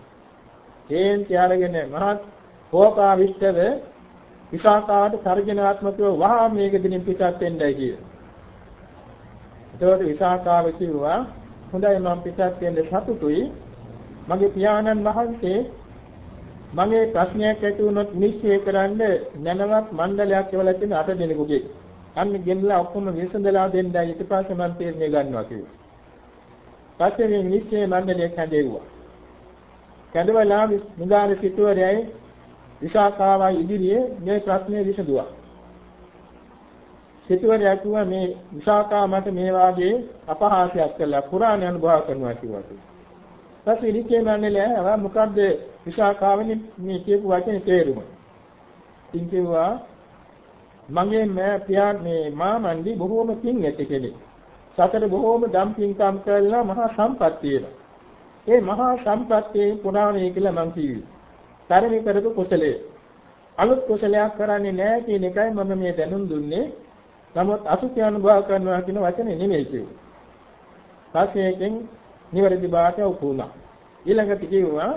හේන් ත්‍යාරගෙන මහත් කෝපාවිෂ්ඨව විසාකාවට සර්ජනාත්මකව වහා මේක දිනින් පිටත් වෙන්නයි කියලා. එතකොට විසාකාව කිව්වා හොඳයි මම පිටත් වෙන්න සතුටුයි. මගේ පියාණන් වහන්සේ මගේ ප්‍රශ්නයක් ඇති වුණොත් නිශ්චය කරන්න නැනවත් මණ්ඩලයක් එවලා තියෙන අට දෙනෙකුගේ අන්න ගෙනලා ඔක්කොම විසඳලා දෙන්නයි ඊට පස්සේ මම තීරණය ගන්නවා කිව්වා. පස්සේ මේ නිශ්චය මණ්ඩලයක් හැදෙව්වා. කැඳවලා නිගාර සිටුවරයයි විශාකාවයි ඉදිරියේ මේ ප්‍රශ්නේ විසඳුවා. සිටුවරයා කිව්වා මේ විශාකා මට මේ වාගේ අපහාසයක් කළා පුරාණ අනුභව කරනවා කිව්වා. පස්සේ නිශ්චය මණ්ඩලය ආවා මොකද්ද විශාකාවනි මේ කියපු වචනේ තේරුම. ඉතින් කිව්වා මගේ මෑ පියා මේ මාමන්දි බොහෝම පින් ඇති කෙනෙක්. සතර බොහෝම දම් පින්කම් කරලා මහා සම්පත් තියෙනවා. ඒ මහා සම්පත්තියේ පුරාණේ කියලා මං කිව්වේ. තරමේ කරපු කුසලයේ. අලුත් කුසලයක් කරන්නේ නැහැ කියන එකයි මම මේ දැනුම් දුන්නේ. නමුත් අසුඛ අනුභව කරනවා කියන වචනේ නෙමෙයි කිව්වේ. පස්සේකින් නිවැරදි බාට උපුණා. ඊළඟට කිව්වා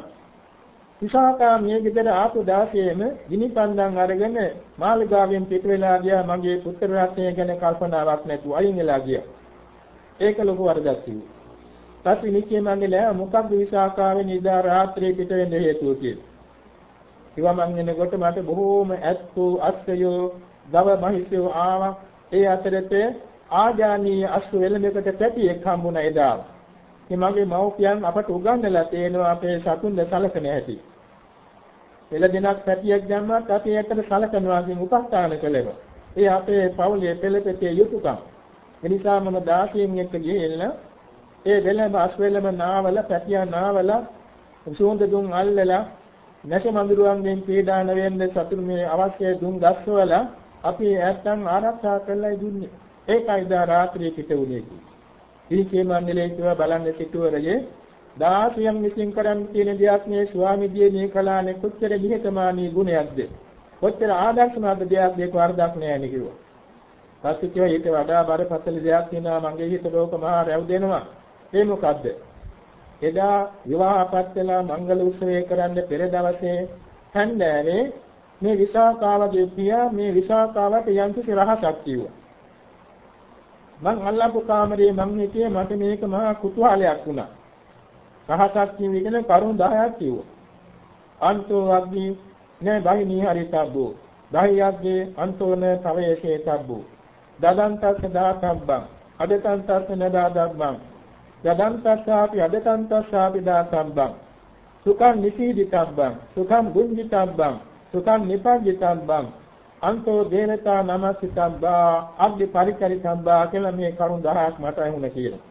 විසාකා මේ ගෙදර ආපු දාසියෙම ගිනිපන්දන් අරගෙන මාළිගාවෙන් පිට වෙලා ගියා මගේ පුත්‍ර රත්නය ගැන කල්පනාවක් නැතුව අයින් වෙලා ගියා. ඒක ලොකු වරදක් කිව්වා. පස්සේ නිච්චේ මණ්ඩලය මොකක්ද විසාකාවේ නිදා රාත්‍රියේ පිට වෙන්න හේතුව කියලා. ඉවමන් එනකොට මට බොහෝම ඇත්තෝ අස්සයෝ දව මහිෂයෝ ආවා. ඒ අතරතේ ආජානීය අශ්ව වෙලමකට පැටියෙක් හම්බුණා එදා. මේ මගේ මව්පියන් අපට උගන්වලා තේනවා අපේ සතුන්ද සලකන හැටි. පෙළ දිනක් පැටියෙක් දැම්මත් අපි ඒකට සලකනවා කියන උපස්ථාන කළේවා. ඒ අපේ පවුලේ පෙළපෙතේ යුතුයකම්. එනිසා මම දාසියෙන් එක්ක ගිහිල්ලා ඒ වෙලම අස්වෙලම නාවල පැටියා නාවල සුවඳ දුම් අල්ලලා නැෂ මඳුරුවන්ගෙන් පීඩා නොවෙන්න සතුරු මේ අවශ්‍ය දුම් ගස්වලා අපි ඇත්තන් ආරක්ෂා කරලා දුන්නේ. ඒකයි දා රාත්‍රියේ පිට උනේ. ඉනිකේ මණ්ඩලයේ කියවා බලන්න සිටුවරයේ දාසියන් විසින් කරන්න තියෙන දෙයක් මේ ස්වාමීදියේ මේ කලානේ කොච්චර නිහතමානී ගුණයක්ද කොච්චර ආදර්ශමත් දෙයක්ද ඒක වරදක් නෑ නේ කිව්වා. පස්සේ කිව්වා ඊට වඩා බරපතල දෙයක් තියෙනවා මගේ හිත ලෝක මහා රැව් දෙනවා. ඒ මොකද්ද? එදා විවාහපත් වෙලා මංගල උත්සවය කරන්න පෙර දවසේ හන්දෑවේ මේ විසාකාවගේ පියා මේ විසාකාවට යම්කිසි රහසක් කිව්වා. මං අල්ලපු කාමරේ මං හිටියේ මට මේක මහා කුතුහලයක් වුණා. රහසක් කියවිගෙන කරුණු 10ක් කිව්වා. අන්තෝ අග්ගී නේ බහිනී හරිතබ්බෝ. දහයක්ගේ අන්තෝන තවයේසේ තබ්බෝ. දදන්තස්ස දාතබ්බං. අදතන්තස්ස නදාදබ්බං. යදන්තස්සාපි අදතන්තස්සාපි දාතබ්බං සුඛං නිසීදිතබ්බං සුඛං බුද්ධිතබ්බං සුඛං නිපජ්ජිතබ්බං අන්තෝ දේනතා නමස්සිතබ්බා අග්ගි පරිචරිතබ්බා කියලා මේ කරුණ 10ක් මට ඇහුණා කියලා.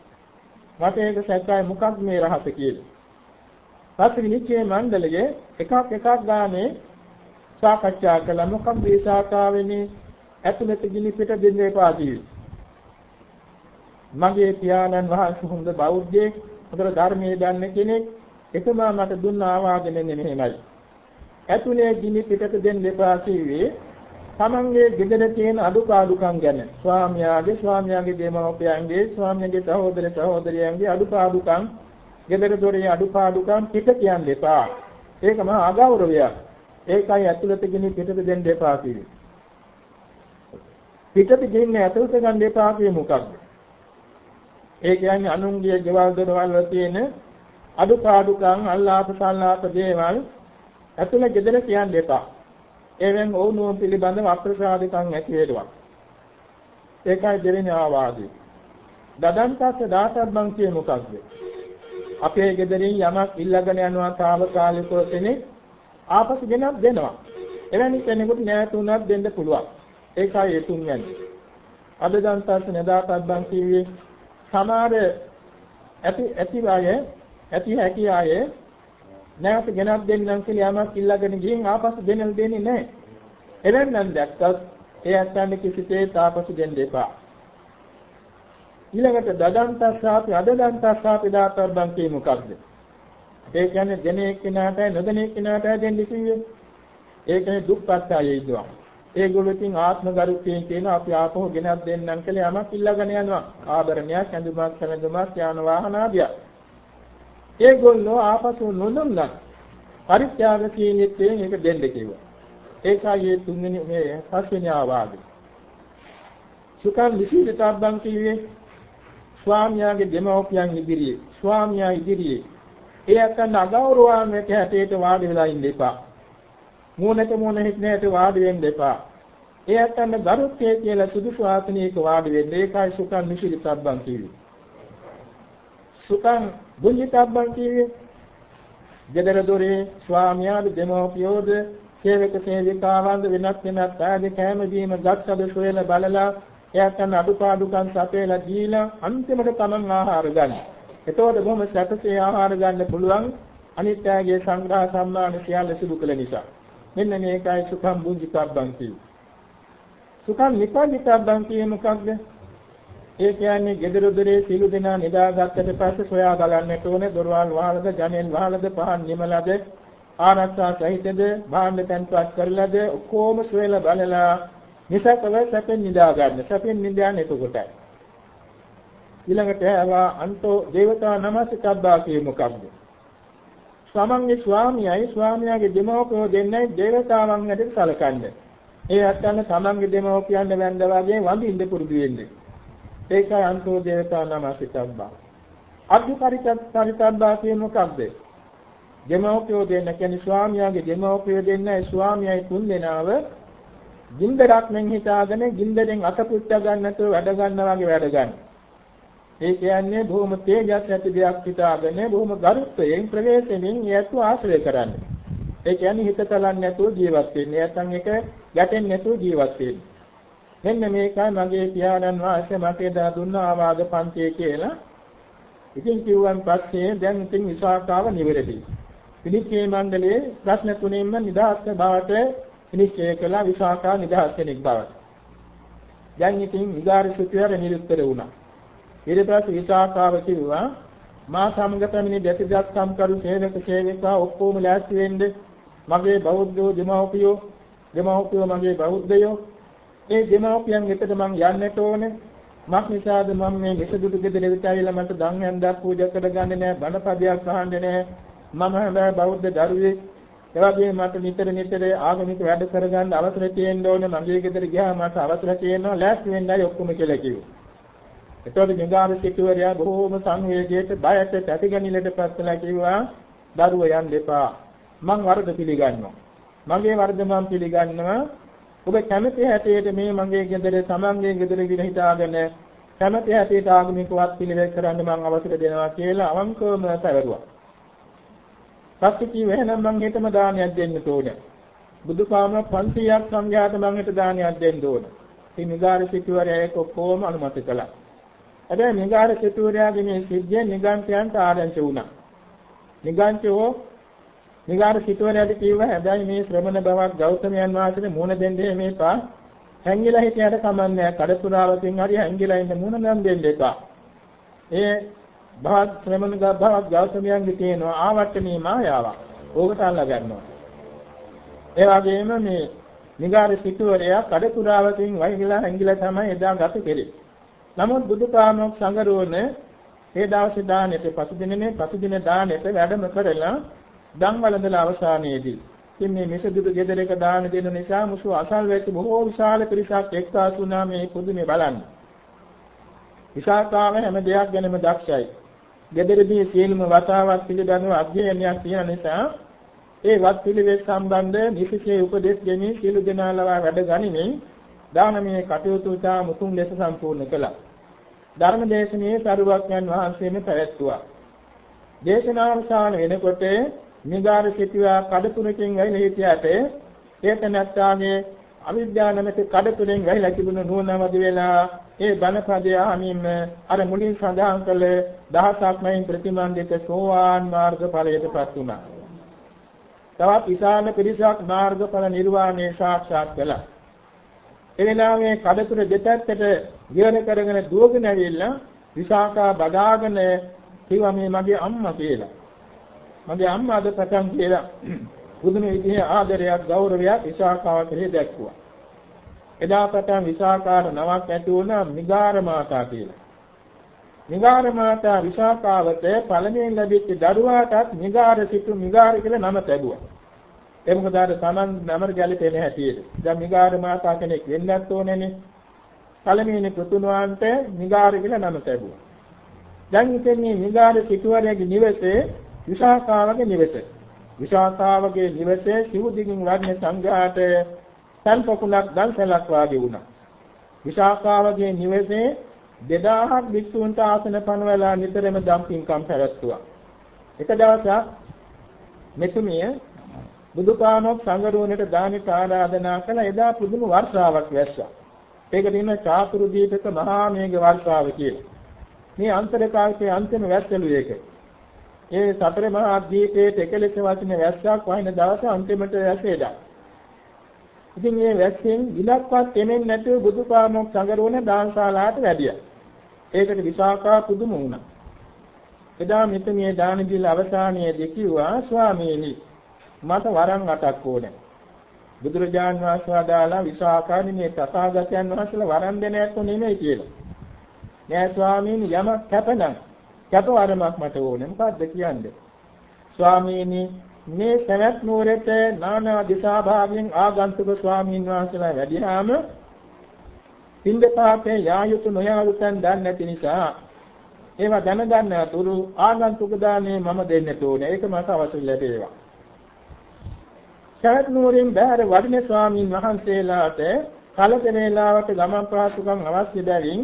මට ඒක සැකයි මොකක්ද මේ රහස කියලා. පස්සේ නිච්චේ මණ්ඩලයේ එකක් එකක් ගානේ සාකච්ඡා කළා මොකක්ද මේ සාකාවෙන්නේ ඇතුළත ගිනි පිට දෙන්න එපා කියලා. මගේ පියාණන් වහන්සේ හොඳ බෞද්ධයෙක් හොඳට ධර්මයේ දන්න කෙනෙක් එතුමා මට දුන්න ආවාදනෙන්නේ මෙහෙමයි ඇතුලේ ගිනි පිටට දෙන්න එපා කිව්වේ තමන්ගේ ගෙදර තියෙන අඩුපාඩුකම් ගැන. ස්වාමියාගේ ස්වාමියාගේ දෙමව්පියන්ගේ ස්වාමියාගේ සහෝදර සහෝදරියන්ගේ අඩුපාඩුකම් ගෙදර දොරේ අඩුපාඩුකම් පිට කියන්න එපා. ඒක මහා අගෞරවයක්. ඒකයි ඇතුළත ගිනි පිටට දෙන්න එපා කිව්වේ. පිටට ගෙන්නේ ඇතුළත ගන්න එපා කියේ මොකක්ද? ඒ කියන්නේ අනුන්ගේ ගෙවල් දොරවල් වල තියෙන අඩුපාඩුකම් අල්ලාප සල්ලාප දේවල් ඇතුළ ගෙදර කියන්න එපා. ඒවෙන් ඔවුනෝ පිළිබඳව අප්‍රසාදිකම් ඇති වේදවා. ඒකයි දෙවෙනි ආවාදය. දදන්තස්ස දාතබ්බං කියේ මොකක්ද? අපේ ගෙදරින් යමක් ඉල්ලගෙන යනවා తాවකාලිකව කෙනෙක් ආපසු ගෙනත් දෙනවා. එවැනි කෙනෙකුට නැතුණක් දෙන්න පුළුවන්. ඒකයි ඒ තුන්වැනි. අදදන්තස්ස නදාතබ්බං කියේ සමහර ඇති ඇති අය ඇති හැකි අය නැවත ගෙනත් දෙන්නම් කියලා යමක් ඉල්ලගෙන ගිහින් ආපසු දෙන්නල් දෙන්නේ නැහැ. එවෙන්නම් දැක්කත් ඒ ඇත්තන්ට කිසිතේ තාපසු දෙන්න එපා. ඊළඟට දදන්තස්සාපි අදදන්තස්සාපි දාතරබන් කිය මොකක්ද? ඒ කියන්නේ දෙනේ කෙනාටයි නොදෙනේ කෙනාටයි දෙන්න කිව්වේ. ඒකනේ දුක්පත් අය ඉදවා. ඒගොල්ලෝ ඉතින් ආත්ම ගරුත්වයෙන් කියන අපි ආපහු ගෙනත් දෙන්නම් කියලා යමක් ඉල්ලගෙන යනවා. ආභරණයක්, ඇඳුමක්, සැලඳුමක්, යාන වාහන ආදිය. ඒගොල්ලෝ ආපසු නොදුන්නත් පරිත්‍යාග කීනිත්වයෙන් ඒක දෙන්න කිව්වා. ඒකයි මේ තුන්වෙනි මේ පස්වෙනි ආවාදේ. සුඛං විසීතබ්බං කිව්වේ ස්වාමියාගේ දෙමව්පියන් ඉදිරියේ ස්වාමියා ඉදිරියේ එයාට නගෞරවාන්විත හැටේට වාඩි වෙලා ඉන්න එපා. මූණට මූණ හිටනට වාඩි වෙන්න එපා. එයාට අන්න ගරුත්වය කියලා සුදුසු ආසනයක වාඩි වෙන්න. ඒකයි සුඛං නිසිතබ්බං කිව්වේ. සුඛං දුඤ්ඤිතබ්බං කිව්වේ. gedara dore ස්වාමියාද දෙමෝපියෝද සේවක සේවිකාවන්ද වෙනත් වෙනත් ආදී කැම දීම ගත්තද සොයලා බලලා එයාට අන්න අඩුපාඩුකම් සපේලා දීලා අන්තිමට තමන් ආහාර ගන්න. එතකොට බොහොම සැපසේ ආහාර ගන්න පුළුවන් අනිත්‍යයේ සංග්‍රහ සම්මාන සියල්ල සිදු කළ නිසා. මෙන්න මේකයි සුඛම් බුද්ධිකබ්බං කියන්නේ. සුඛම් නිපාදිකබ්බං කියන්නේ මොකක්ද? ඒ කියන්නේ gedara dore සිළු දෙනා නිදාගත්තට පස්සේ සොයා බලන්නට ඕනේ දොරවල් වහලද ජනෙල් වහලද පහන් නිමලද ආරක්ෂා සහිතද භාණ්ඩ තැන්පත් කරලාද ඔක්කොම සොයලා බලලා නිසකව සැපෙන් නිදා ගන්න. සැපෙන් නිදාන්න එතකොටයි. ඊළඟට ආවා අන්තෝ දේවතා නමස්කබ්බා කියේ මොකක්ද? තමන්ගේ ස්වාමියායි ස්වාමියාගේ දෙමව්පියෝ දෙන්නයි දේවතාවන් හැටියට සැලකන්නේ. ඒ අත්තන්න තමන්ගේ දෙමව්පියන් වැඳ වගේ වඳින්න පුරුදු වෙන්නේ. ඒකයි අන්තෝ දේවතා නමසිතබ්බා. අද්දුපරිචත්තරිතබ්බා කියන්නේ මොකක්ද? දෙමව්පියෝ දෙන්න කියන්නේ ස්වාමියාගේ දෙමව්පියෝ දෙන්නයි ස්වාමියයි තුන් දෙනාව ගින්දරක් මෙන් හිතාගෙන ගින්දරෙන් අත පුච්ච ගන්නතෝ වැඩ ගන්නවා වගේ වැඩ ගන්න. ඒ කියන්නේ බොහොම තේජස් ඇති දෙයක් හිතාගෙන බොහොම ගරුත්වයෙන් ප්‍රවේශයෙන් යැත්තු ආශ්‍රය කරන්නේ. ඒ කියන්නේ හිත තලන්නේ නැතුව ජීවත් වෙන්නේ. නැත්නම් ඒක ගැටෙන්නේ නැතුව ජීවත් වෙන්නේ. මෙන්න මේකයි මගේ පියාණන් වහන්සේ මට එදා දුන්න ආවාද පන්තිය කියලා. ඉතින් කිව්වන් පස්සේ දැන් ඉතින් විසාකාව නිවැරදි. පිළිච්ඡේ මණ්ඩලයේ ප්‍රශ්න තුනෙන්ම නිදහස් බවට නිශ්චය කළා විසාකා නිදහස් කෙනෙක් බවට. දැන් ඉතින් විගාර සුත්‍යර නිරුත්තර වුණා. ඊට පස්සේ විසාකාව කිව්වා මා සමග පැමිණි දෙතිදක් සම්කරු සේවක සේවිකා ඔක්කොම ලෑස්ති වෙන්න මගේ බෞද්ධෝ දෙමව්පියෝ දෙමව්පියෝ මගේ බෞද්ධයෝ ඒ දෙමව්පියන් වෙතට මං යන්නට ඕනේ. මක් නිසාද මම මේ මිසදුටු ගෙදර විතර ඇවිල්ලා මට දන් හැන්දක් පූජා කරගන්නේ නැහැ බණපදයක් අහන්නේ නැහැ. මම හැබැයි බෞද්ධ දරුවෙක්. එවැගේ මට නිතර නිතර ආගමික වැඩ කරගන්න අවසර තියෙන්න ඕනේ. මගේ ගෙදර ගියාම මට අවසර තියෙනවා. ලෑස්ති වෙන්නයි ඔක්කොම කියලා කිව්වා. එතකොට ගංගාර සිටුවරයා බොහෝම සංවේගයට බයට තැතිගැනිලට පස්සලා කිව්වා දරුව යන්න එපා. මං වරද පිළිගන්නවා. මගේ වරද මම පිළිගන්නවා. ඔබ කැමති හැටියට මේ මගේ ගෙදර තමන්ගේ ගෙදර ගිහින් හිතාගෙන කැමති හැටියට ආගමිකවත් පිළිවෙත් කරන්න මම අවසර දෙනවා කියලා අවංකවම පැවරුවා. පස්සේ කිව්ව එහෙනම් මං හෙටම දානයක් දෙන්න ඕනේ. බුදුපාම 500ක් සංඝයාට මං හෙට දානයක් දෙන්න ඕනේ. ඉතින් නිගාර සිටුවරයා ඒක කොහොම අනුමත කළා. හැබැයි නිගාර සිටුවරයාගේ මේ සිද්ධිය නිගන්ඨයන්ට ආරංචි වුණා. නිගන්ඨයෝ නිගාර සිටුවරයාට කිව්වා හැබැයි මේ ශ්‍රමණ බවක් ගෞතමයන් වහන්සේට මුණ දෙන්නේ මේපා හැංගිලා හිටියට කමන්නේ කඩතුරාවකින් හරි හැංගිලා ඉන්න මුණ නම් දෙන්න එපා. ඒ භවත් ශ්‍රමණ භවත් ගෞතමයන්ගේ තියෙනවා ආවට්ටමේ මායාවක්. ඕකට අල්ලා ගන්නවා. ඒ වගේම මේ නිගාර සිටුවරයා කඩතුරාවකින් වහිලා හැංගිලා තමයි එදා ගත කෙරේ. නමුත් බුදුපාමොක් සංගරෝණ ඒ දවසේ දානෙට පසුදිනේ පසුදින දානෙට වැඩම කරලා දන් වළඳලා අවසානයේදී ඉතින් මේ මිසදුදු ගෙදරක දාන දෙන නිසා මුසු අසල්වැසි බොහෝ විශාල පිරිසක් එක්කාසු වුණා මේ පුදුමේ බලන්න. විසාකාව හැම දෙයක් ගැනම දක්ෂයි. ගෙදරදී සියලුම වතාවක් පිළිබඳව අධ්‍යයනයක් තියෙන නිසා ඒ වත් පිළිවෙත් සම්බන්ධ නිසිසේ උපදෙස් දෙමින් සියලු දෙනා ලවා වැඩ ගනිමින් දානමය කටයුතු තා මුතුන් ලෙස සම්පූර්ණ කළා. ධර්ම දේශනාවේ සරුවක්යන් වහන්සේම පැවැත්තුවා. දේශනාවසාන වෙනකොට නිගාර සිටුවා කඩතුනකින් වැහිලා හිටියට ඒක නැත්තාගේ අවිද්‍යාව නැමැති කඩතුනෙන් වැහිලා තිබුණු නුවණවද වෙලා ඒ බණපදය අහමින්ම අර මුලින් සඳහන් කළ දහසක් නැයින් ප්‍රතිමන්දිත සෝවාන් මාර්ග ඵලයටපත් වුණා. තවත් විශාල පිරිසක් මාර්ගඵල නිර්වාණය සාක්ෂාත් කළා. එවෙලාවේ කඩතුර දෙපැත්තට ගියර කරගෙන දුවගෙන ඇවිල්ලා විසාකා බදාගෙන කිව්වා මේ මගේ අම්මා කියලා. මගේ අම්මාද පටන් කියලා බුදුන විදිහේ ආදරයක් ගෞරවයක් විසාකාව කෙරෙහි දැක්වුවා. එදා පටන් විසාකාර නමක් ඇති වුණා මිගාර මාතා කියලා. මිගාර මාතා විසාකාවට පළමුවෙන් ලැබිච්ච දරුවාටත් මිගාර සිටු මිගාර කියලා නම ලැබුවා. ඒ මොකද අර Taman නමර ගැලපෙන හැටියට. දැන් මිගාර මාතා කෙනෙක් වෙන්නත් ඕනේනේ. පළමුවෙනි පුතුණවන්ට මිගාර කියලා නම ලැබුවා. දැන් ඉතින් මේ මිගාර සිටුවරයාගේ නිවසේ විසාකාවගේ නිවස. විසාකාවගේ නිවසේ සිව් දිගින් වර්ණ සංඝයාට සල්පකුණක් දන්සලක් වාගේ වුණා. විසාකාවගේ නිවසේ 2000ක් භික්ෂූන්ට ආසන පනවලා නිතරම දම්පින්කම් පැවැත්තුවා. එක දවසක් මෙතුමිය බුදුපානොක් සංගරුවනට දානික ආරාධනා කළ එදා පුදුම වර්ෂාවක් වැස්සා. ඒක දින චාතුරු දීපක මහා මේඝ වර්ෂාව කියලා. මේ අන්තර කාලයේ අන්තිම වැස්සලු එක. ඒ සතර මහා දීපයේ එකලෙස වචන වැස්සක් වහින දවස අන්තිමට වැස්සේදා. ඉතින් මේ වැස්සෙන් විලක්වත් එමෙන් නැතුව බුදුපාමොක් සංගරුවන දානශාලාවට වැඩියා. ඒකට විසාකා පුදුම වුණා. එදා මෙතන මේ දාන දීල අවසානයේදී කිව්වා ස්වාමීනි මට වරන් අටක් ඕනේ. බුදුරජාන් වහන්සේ වදාලා විසාකානි මේ තථාගතයන් වහන්සේලා වරන් දෙන ඇත්තෝ නෙමෙයි කියලා. නෑ ස්වාමීනි යමක් කැපනම් කැපවරමක් මට ඕනේ. මොකද්ද කියන්නේ? ස්වාමීනි මේ සවැත් නුවරට නානා දිසා භාගයෙන් ආගන්තුක ස්වාමීන් වහන්සේලා වැඩිහාම පින්දපාතේ යා යුතු නොයා යුතුන් දන්නේ නැති නිසා ඒවා දැනගන්න අතුරු ආගන්තුක දානේ මම දෙන්නට ඕනේ. ඒක මට අවශ්‍ය ලැබේවා. සරත් නුවරින් බෑර වඩින ස්වාමින් වහන්සේලාට කලක වේලාවට ගමන් පහසුකම් අවශ්‍ය බැවින්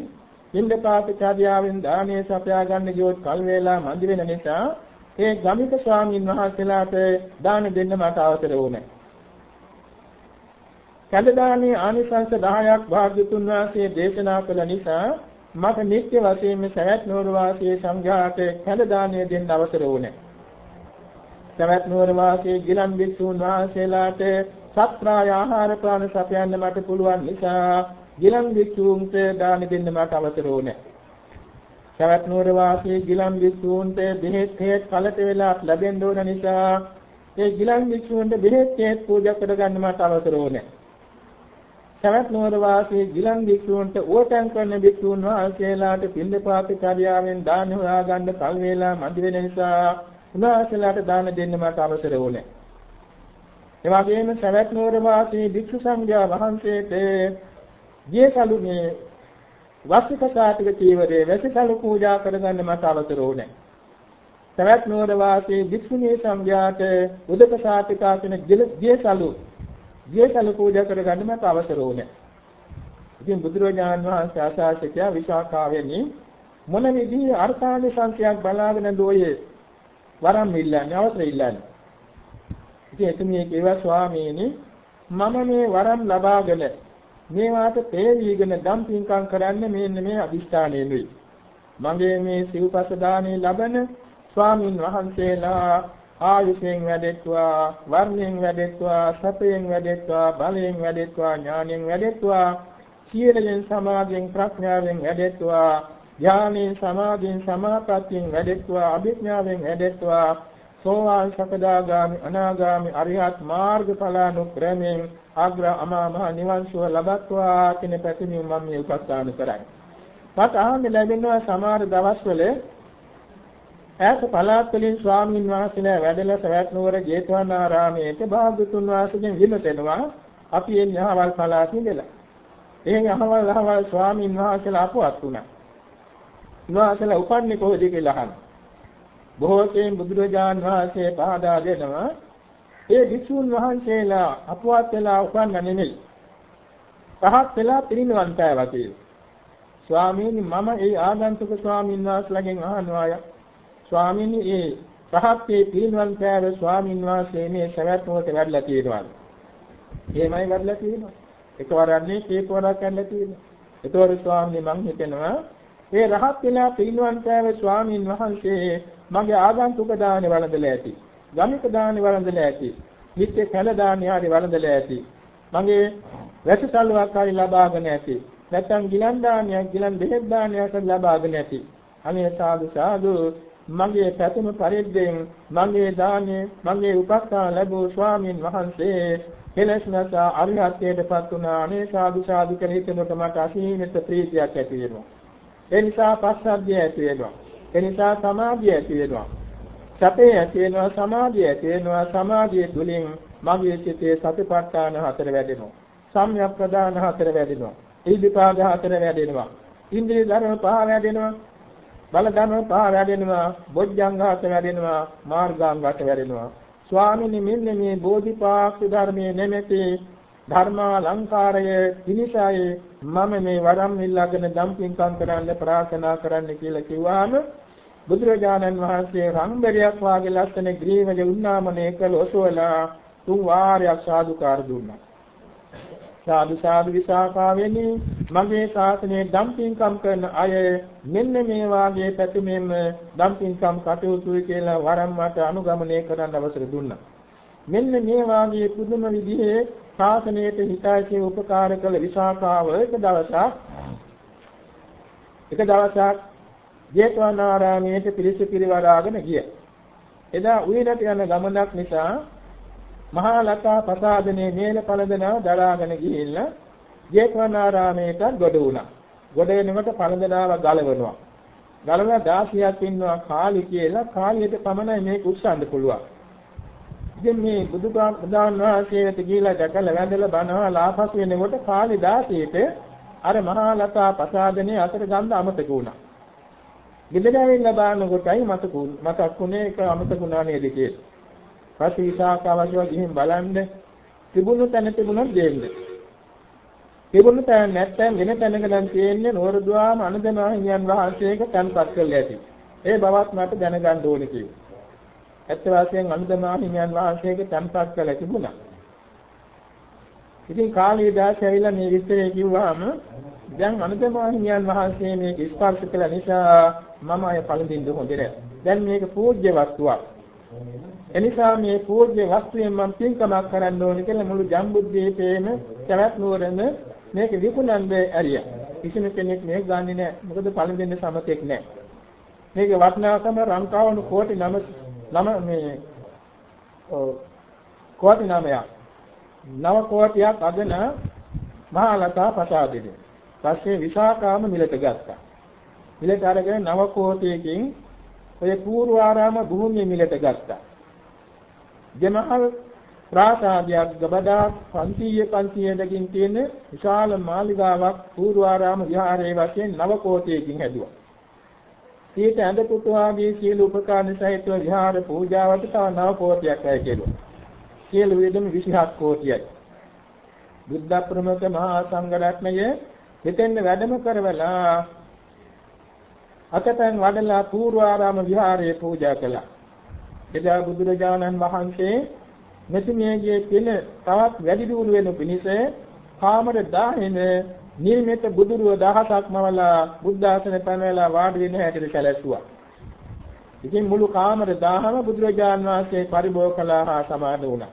පින්දපාත චාර්යාවෙන් දානේ සපයා ගන්න ගියොත් කල් වේලා මදි වෙන නිසා ඒ ගමික ස්වාමින් වහන්සේලාට දාන දෙන්න මට අවසර වුණා. කැලදානී ආනිසංස 10ක් භාග්‍යතුන් වහන්සේ දේශනා කළ නිසා මට නිත්‍ය වශයෙන්ම සවැත් නුවර වාසී සංඝයාට කැලදානිය දෙන්න අවසර වුණා. සවැත් නුවර වාසී ගිලන් විසුණු වහන්සේලාට සත්‍රාය ආහාර පාන සපයන්න මට පුළුවන් නිසා ගිලන් විසුණුන්ට දාන දෙන්න මට අවසර වුණා. සවැත් නුවර වාසී ගිලන් විසුණුන්ට බෙහෙත් හේත් කලට වෙලා ලැබෙන්න ඕන නිසා ඒ ගිලන් විසුණුන්ට බෙහෙත් හේත් පූජා කරගන්න මට අවසර වුණා. සවැත් නුවර වාසී ගිලන් භික්ෂූන්ට උවටන් කරන භික්ෂූන් වහන්සේලාට පින්දපාත කාර්යාවෙන් දාන හොයාගන්න කල් වේලා මදි වෙන නිසා උන්වහන්සේලාට දාන දෙන්න මට අවසර වුණේ. ඒ වගේම සවැත් නුවර වාසී භික්ෂු සංඝයා වහන්සේට ජීසලු මේ වස්තික සාතික චීවරේ වැසිකලු පූජා කරගන්න මට අවසර වුණේ. සවැත් නුවර වාසී භික්ෂුණී සංඝයාට උදක සාතිකාසන ජීසලු ජීතල පූජා කරගන්න මට අවසර වුණේ. ඉතින් බුදුරජාණන් වහන්සේ ආශාසිතය විසාකාවෙනි මොන විදිහේ අර්ථානි සංඛ්‍යාවක් බලාගෙන දෝයේ වරම් ඉල්ලන්නේ අවසර ඉල්ලන්නේ. ඉතින් එතුමිය කිව්වා ස්වාමීනි මම මේ වරම් ලබාගෙන මේවාට තේවිගෙන දම් පින්කම් කරන්න මෙන්න මේ අදිෂ්ඨානයෙන්ුයි. මගේ මේ සිව්පස දානේ ලබන ස්වාමින් වහන්සේලා ආයුෂයෙන් වැඩෙත්වා වර්ණයෙන් වැඩෙත්වා සැපයෙන් වැඩෙත්වා බලයෙන් වැඩෙත්වා ඥාණයෙන් වැඩෙත්වා සීලයෙන් සමාධියෙන් ප්‍රඥාවෙන් වැඩෙත්වා ඥානෙන් සමාධියෙන් සමාපත්තියෙන් වැඩෙත්වා අභිඥාවෙන් වැඩෙත්වා සෝවාන් සකදාගාමි අනාගාමි අරිහත් මාර්ගඵලානුක්‍රමයෙන් අග්‍ර අමා මහ නිවන් සුව ලබත්වා කියන පැතුමින් මම මේ උපස්ථාන කරන්නේ. මට ආන්නේ ලැබෙනවා සමහර දවස්වල ඈත පළාත් වලින් ස්වාමීන් වහන්සේලා වැඩලා සවැත් නුවර ජේතවනාරාමයේට භාගතුන් වහන්සේගෙන් විමසෙනවා අපි එන්නේ අහවල් පළාත් ඉඳලා. එහෙන් අහවල් අහවල් ස්වාමීන් වහන්සේලා අපවත් වුණා. උන්වහන්සේලා උපන්නේ කොහෙද කියලා අහනවා. බොහෝ සෙයින් බුදුරජාන් වහන්සේ පහදා දෙනවා ඒ භික්ෂුන් වහන්සේලා අපවත් වෙලා උපන්න නෙමෙයි. පහත් වෙලා පිරිනිවන් පෑවා කියලා. ස්වාමීනි මම ඒ ආගන්තුක ස්වාමීන් වහන්සේලාගෙන් අහනවා ස්වාමීනි ඒ රහත්යේ පිරිනුවන් පෑව ස්වාමීන් වහන්සේ මේ සවැත් නුවරට වැඩලා තියෙනවා. එහෙමයි වැඩලා තියෙනවා. එකවරක් නේ කීප වරක් වැඩලා තියෙනවා. ඒතවර ස්වාමීනි මං හිතනවා ඒ රහත් වෙලා පිරිනුවන් පෑව ස්වාමීන් වහන්සේ මගේ ආගන්තුක දානේ වළඳලා ඇති. ගමික දානේ වළඳලා ඇති. නිත්‍ය කැල දානේ හරි වළඳලා ඇති. මගේ වැසසල්වක් හරි ලබාගෙන ඇති. නැත්නම් ගිලන් දානයක් ගිලන් දෙහෙත් දානයක් ලබාගෙන ඇති. අනේ සාදු සාදු මගේ පැතුම පරිද්දෙන් මගේ දානේ මගේ උපස්ථාන ලැබූ ස්වාමින් වහන්සේ කෙලස් නැසා අරිහත්ත්වයටපත් වුණා අනේ සාදු සාදු කියලා හිතනකොට මට අසීමිත ප්‍රීතියක් ඇති වෙනවා ඒ නිසා පස්සද්ධිය ඇති වෙනවා ඒ නිසා සමාධිය ඇති වෙනවා සැපේ ඇති වෙනවා සමාධිය ඇති වෙනවා. සමාධිය තුලින් මගේ සිතේ සතිපට්ඨාන හතර වැඩෙනවා. සම්‍යක් ප්‍රදාන හතර වැඩෙනවා. ඉදිපාද හතර වැඩෙනවා. ඉන්ද්‍රිය ධර්ම පහ වැඩෙනවා. බල ධර්ම පහ වැඩෙනවා. බොජ්ජංගාත වැඩෙනවා. මාර්ගාංගාත වැඩෙනවා. ස්වාමීනි මෙන්න මේ බෝධිපාක්ෂ ධර්මයේ නැමැති ධර්මාලංකාරය පිනිසයි මම මේ වරම් ඉල්ලාගෙන දම්පින්කම් කරන්න ප්‍රාර්ථනා කරන්න කියලා කිව්වාම බුදුරජාණන් වහන්සේ රංගබරියක් වාගේ ලස්සන ග්‍රීවජ උන්නාමනය කළ ඔසවලා තුන් වාරයක් සාදුකාර දුන්නා සාදු සාදු විසාකාවෙනි මගේ ශාසනයේ දම්පින්කම් කරන අය මෙන්න මේ වාගේ පැතුමෙන් දම්පින්කම් කටයුතුයි කියලා වරම් මට අනුගමනය කරන්න අවසර දුන්නා. මෙන්න මේ වාගේ පුදුම විදිහේ ශාසනයට හිතයිසේ උපකාර කළ විසාකාව එක දවසක් එක දවසක් ජේතවනාරාමයේ පිරිස පිරිවරාගෙන ගිය. එදා උයනට යන ගමනක් නිසා මහා ලතා ප්‍රසාදනේ මේල පළඳනා දරාගෙන ගිහිල්ලා ජේතවනාරාමයට ගොඩ වුණා. ගොඩ වෙනකොට පළඳනාව ගලවනවා. ගලවලා 16ක් ඉන්නවා කාලි කියලා කාලියට පමණයි මේක උස්සන්න පුළුවන්. ඉතින් මේ බුදුදාන වහන්සේට ගිහිලා දැකලා වැඳලා බණවා ලාපස් වෙනකොට කාලි 16ට අර මහා ලතා ප්‍රසාදනේ අතර ගන්න අමතක වුණා. ගෙදර ඇවිල්ලා බලනකොටයි මතකු මතක්ුනේ ඒක අමතකුණා නේද කියලා. පස්සේ විසාකාවශව ගිහින් බලන්න තිබුණු තැන තිබුණොත් දෙන්නේ. තිබුණු තැන නැත්නම් වෙන තැනක නම් තියෙන්නේ නෝරදුවාම අනදමා හිමියන් වහන්සේක තන්පත් කරලා ඇති. ඒ බවත් මට දැනගන්න ඕනේ කිව්වා. ඇත්ත වශයෙන් අනදමා හිමියන් වහන්සේක තන්පත් කරලා තිබුණා. ඉතින් කාලීදාස ඇවිල්ලා මේ විස්තරය කිව්වහම දැන් අනදමා හිමියන් වහන්සේ මේක ස්පර්ශ කළ නිසා මම අය පළඳින්න හොඳ නැහැ. දැන් මේක පූජ්‍ය වස්තුවක්. එනිසා මේ පූජ්‍ය වස්තුවෙන් මම පින්කමක් කරන්න ඕනේ කියලා මුළු ජම්බුද්දීපේම සවැත් නුවරම මේක විකුණන්න ඇරියා. කිසිම කෙනෙක් මේක ගන්නෙ නැහැ. මොකද පළඳින්න සමතෙක් නැහැ. මේක වටිනාකම රංකාවණු කෝටි නම නම මේ කෝටි නමයක්. නව කෝටියක් අදන මහලතා ප්‍රසාදෙද. පස්සේ විසාකාම මිලට ගත්තා. මිලට අරගෙන නව කෝටියකින් ඔය පූර්වාරාම භූමිය මිලට ගත්තා. ජමහල් ප්‍රාසාදයක් ගබඩා 500 500කින් තියෙන විශාල මාලිගාවක් පූර්වාරාම විහාරයේ වශයෙන් නව කෝටියකින් හැදුවා. ඊට ඇඳ පුතු ආදී සීල උපකාරණ සහිතව විහාර පූජාවට තව නව කෝටියක් ඇය කෙරුවා. සියලු වේදම 27 කෝටියයි. බුද්ධ ප්‍රමුඛ මහා සංඝ රත්නය හිතෙන් වැඩම කරවලා අතපෙන් වඩලා පූර්වාරාම විහාරයේ පූජා කළා. එදා බුදුරජාණන් වහන්සේ මෙතුමියගේ පින තවත් වැඩි දියුණු වෙනු පිණිස කාමර 10ෙම නිර්මිත බුදුරුව දහසක් මවලා බුද්ධ ආසන පැනවලා වාඩි වෙන හැටියට සැලැස්සුවා. ඉතින් මුළු කාමර 10ම බුදුරජාන් වහන්සේ පරිභෝග කළා හා සමාන වුණා.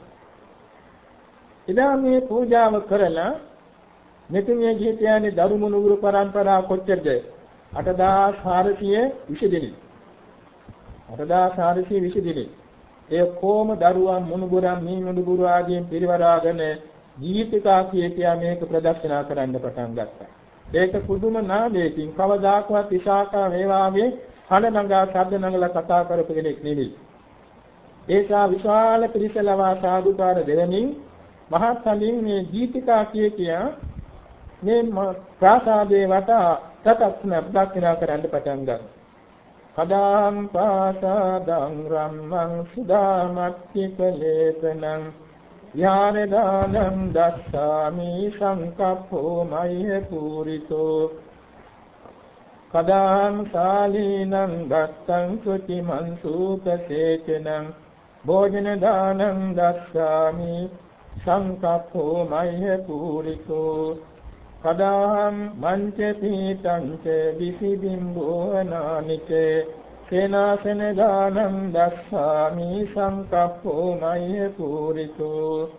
එදා මේ පූජාව කරලා මෙතුමිය ජීවිතයනේ දරු මුනුගුරු પરම්පරා කොච්චරද 8420 දෙනෙක් 8420 දෙනෙක් ඒ කොම දරුවන් මුනුගුරන් මේ මුනුගුරු ආදීන් පිරිවරාගෙන ජීවිතකා කිය කියා මේක ප්‍රදර්ශනා කරන්න පටන් ගත්තා. ඒක පුදුම නාමයකින් කවදාකවත් විසාකා වේවාගේ හඬ නගා ශබ්ද නගලා කතා කරපු කෙනෙක් නෙවෙයි. ඒසා විශාල පිරිසලවා සාදුකාර දෙවමින් මහත් සලින් මේ ජීවිතකා කිය කියා මේ ප්‍රාසාදේ වටා තතක්න දක්ිනා කරන්න පටන් ගත්තා. කදාම් පාසාදං රම්මං සුදාමත්ති කලේපනං යානදානං දස්සාමි සංකප්පෝ මය්‍ය පූරිතෝ කදාම් සාලීනං ගත්තං සුචි මන්සූපසේචනං භෝජන දානං දස්සාමි සංකප්පෝ මය්‍ය පූරිතෝ කදාහම් මංච පීතං ච විසිබිම්බෝනානිච සේනාසන දානං දස්සාමි සංකප්පෝ මය්‍ය පූරිතෝ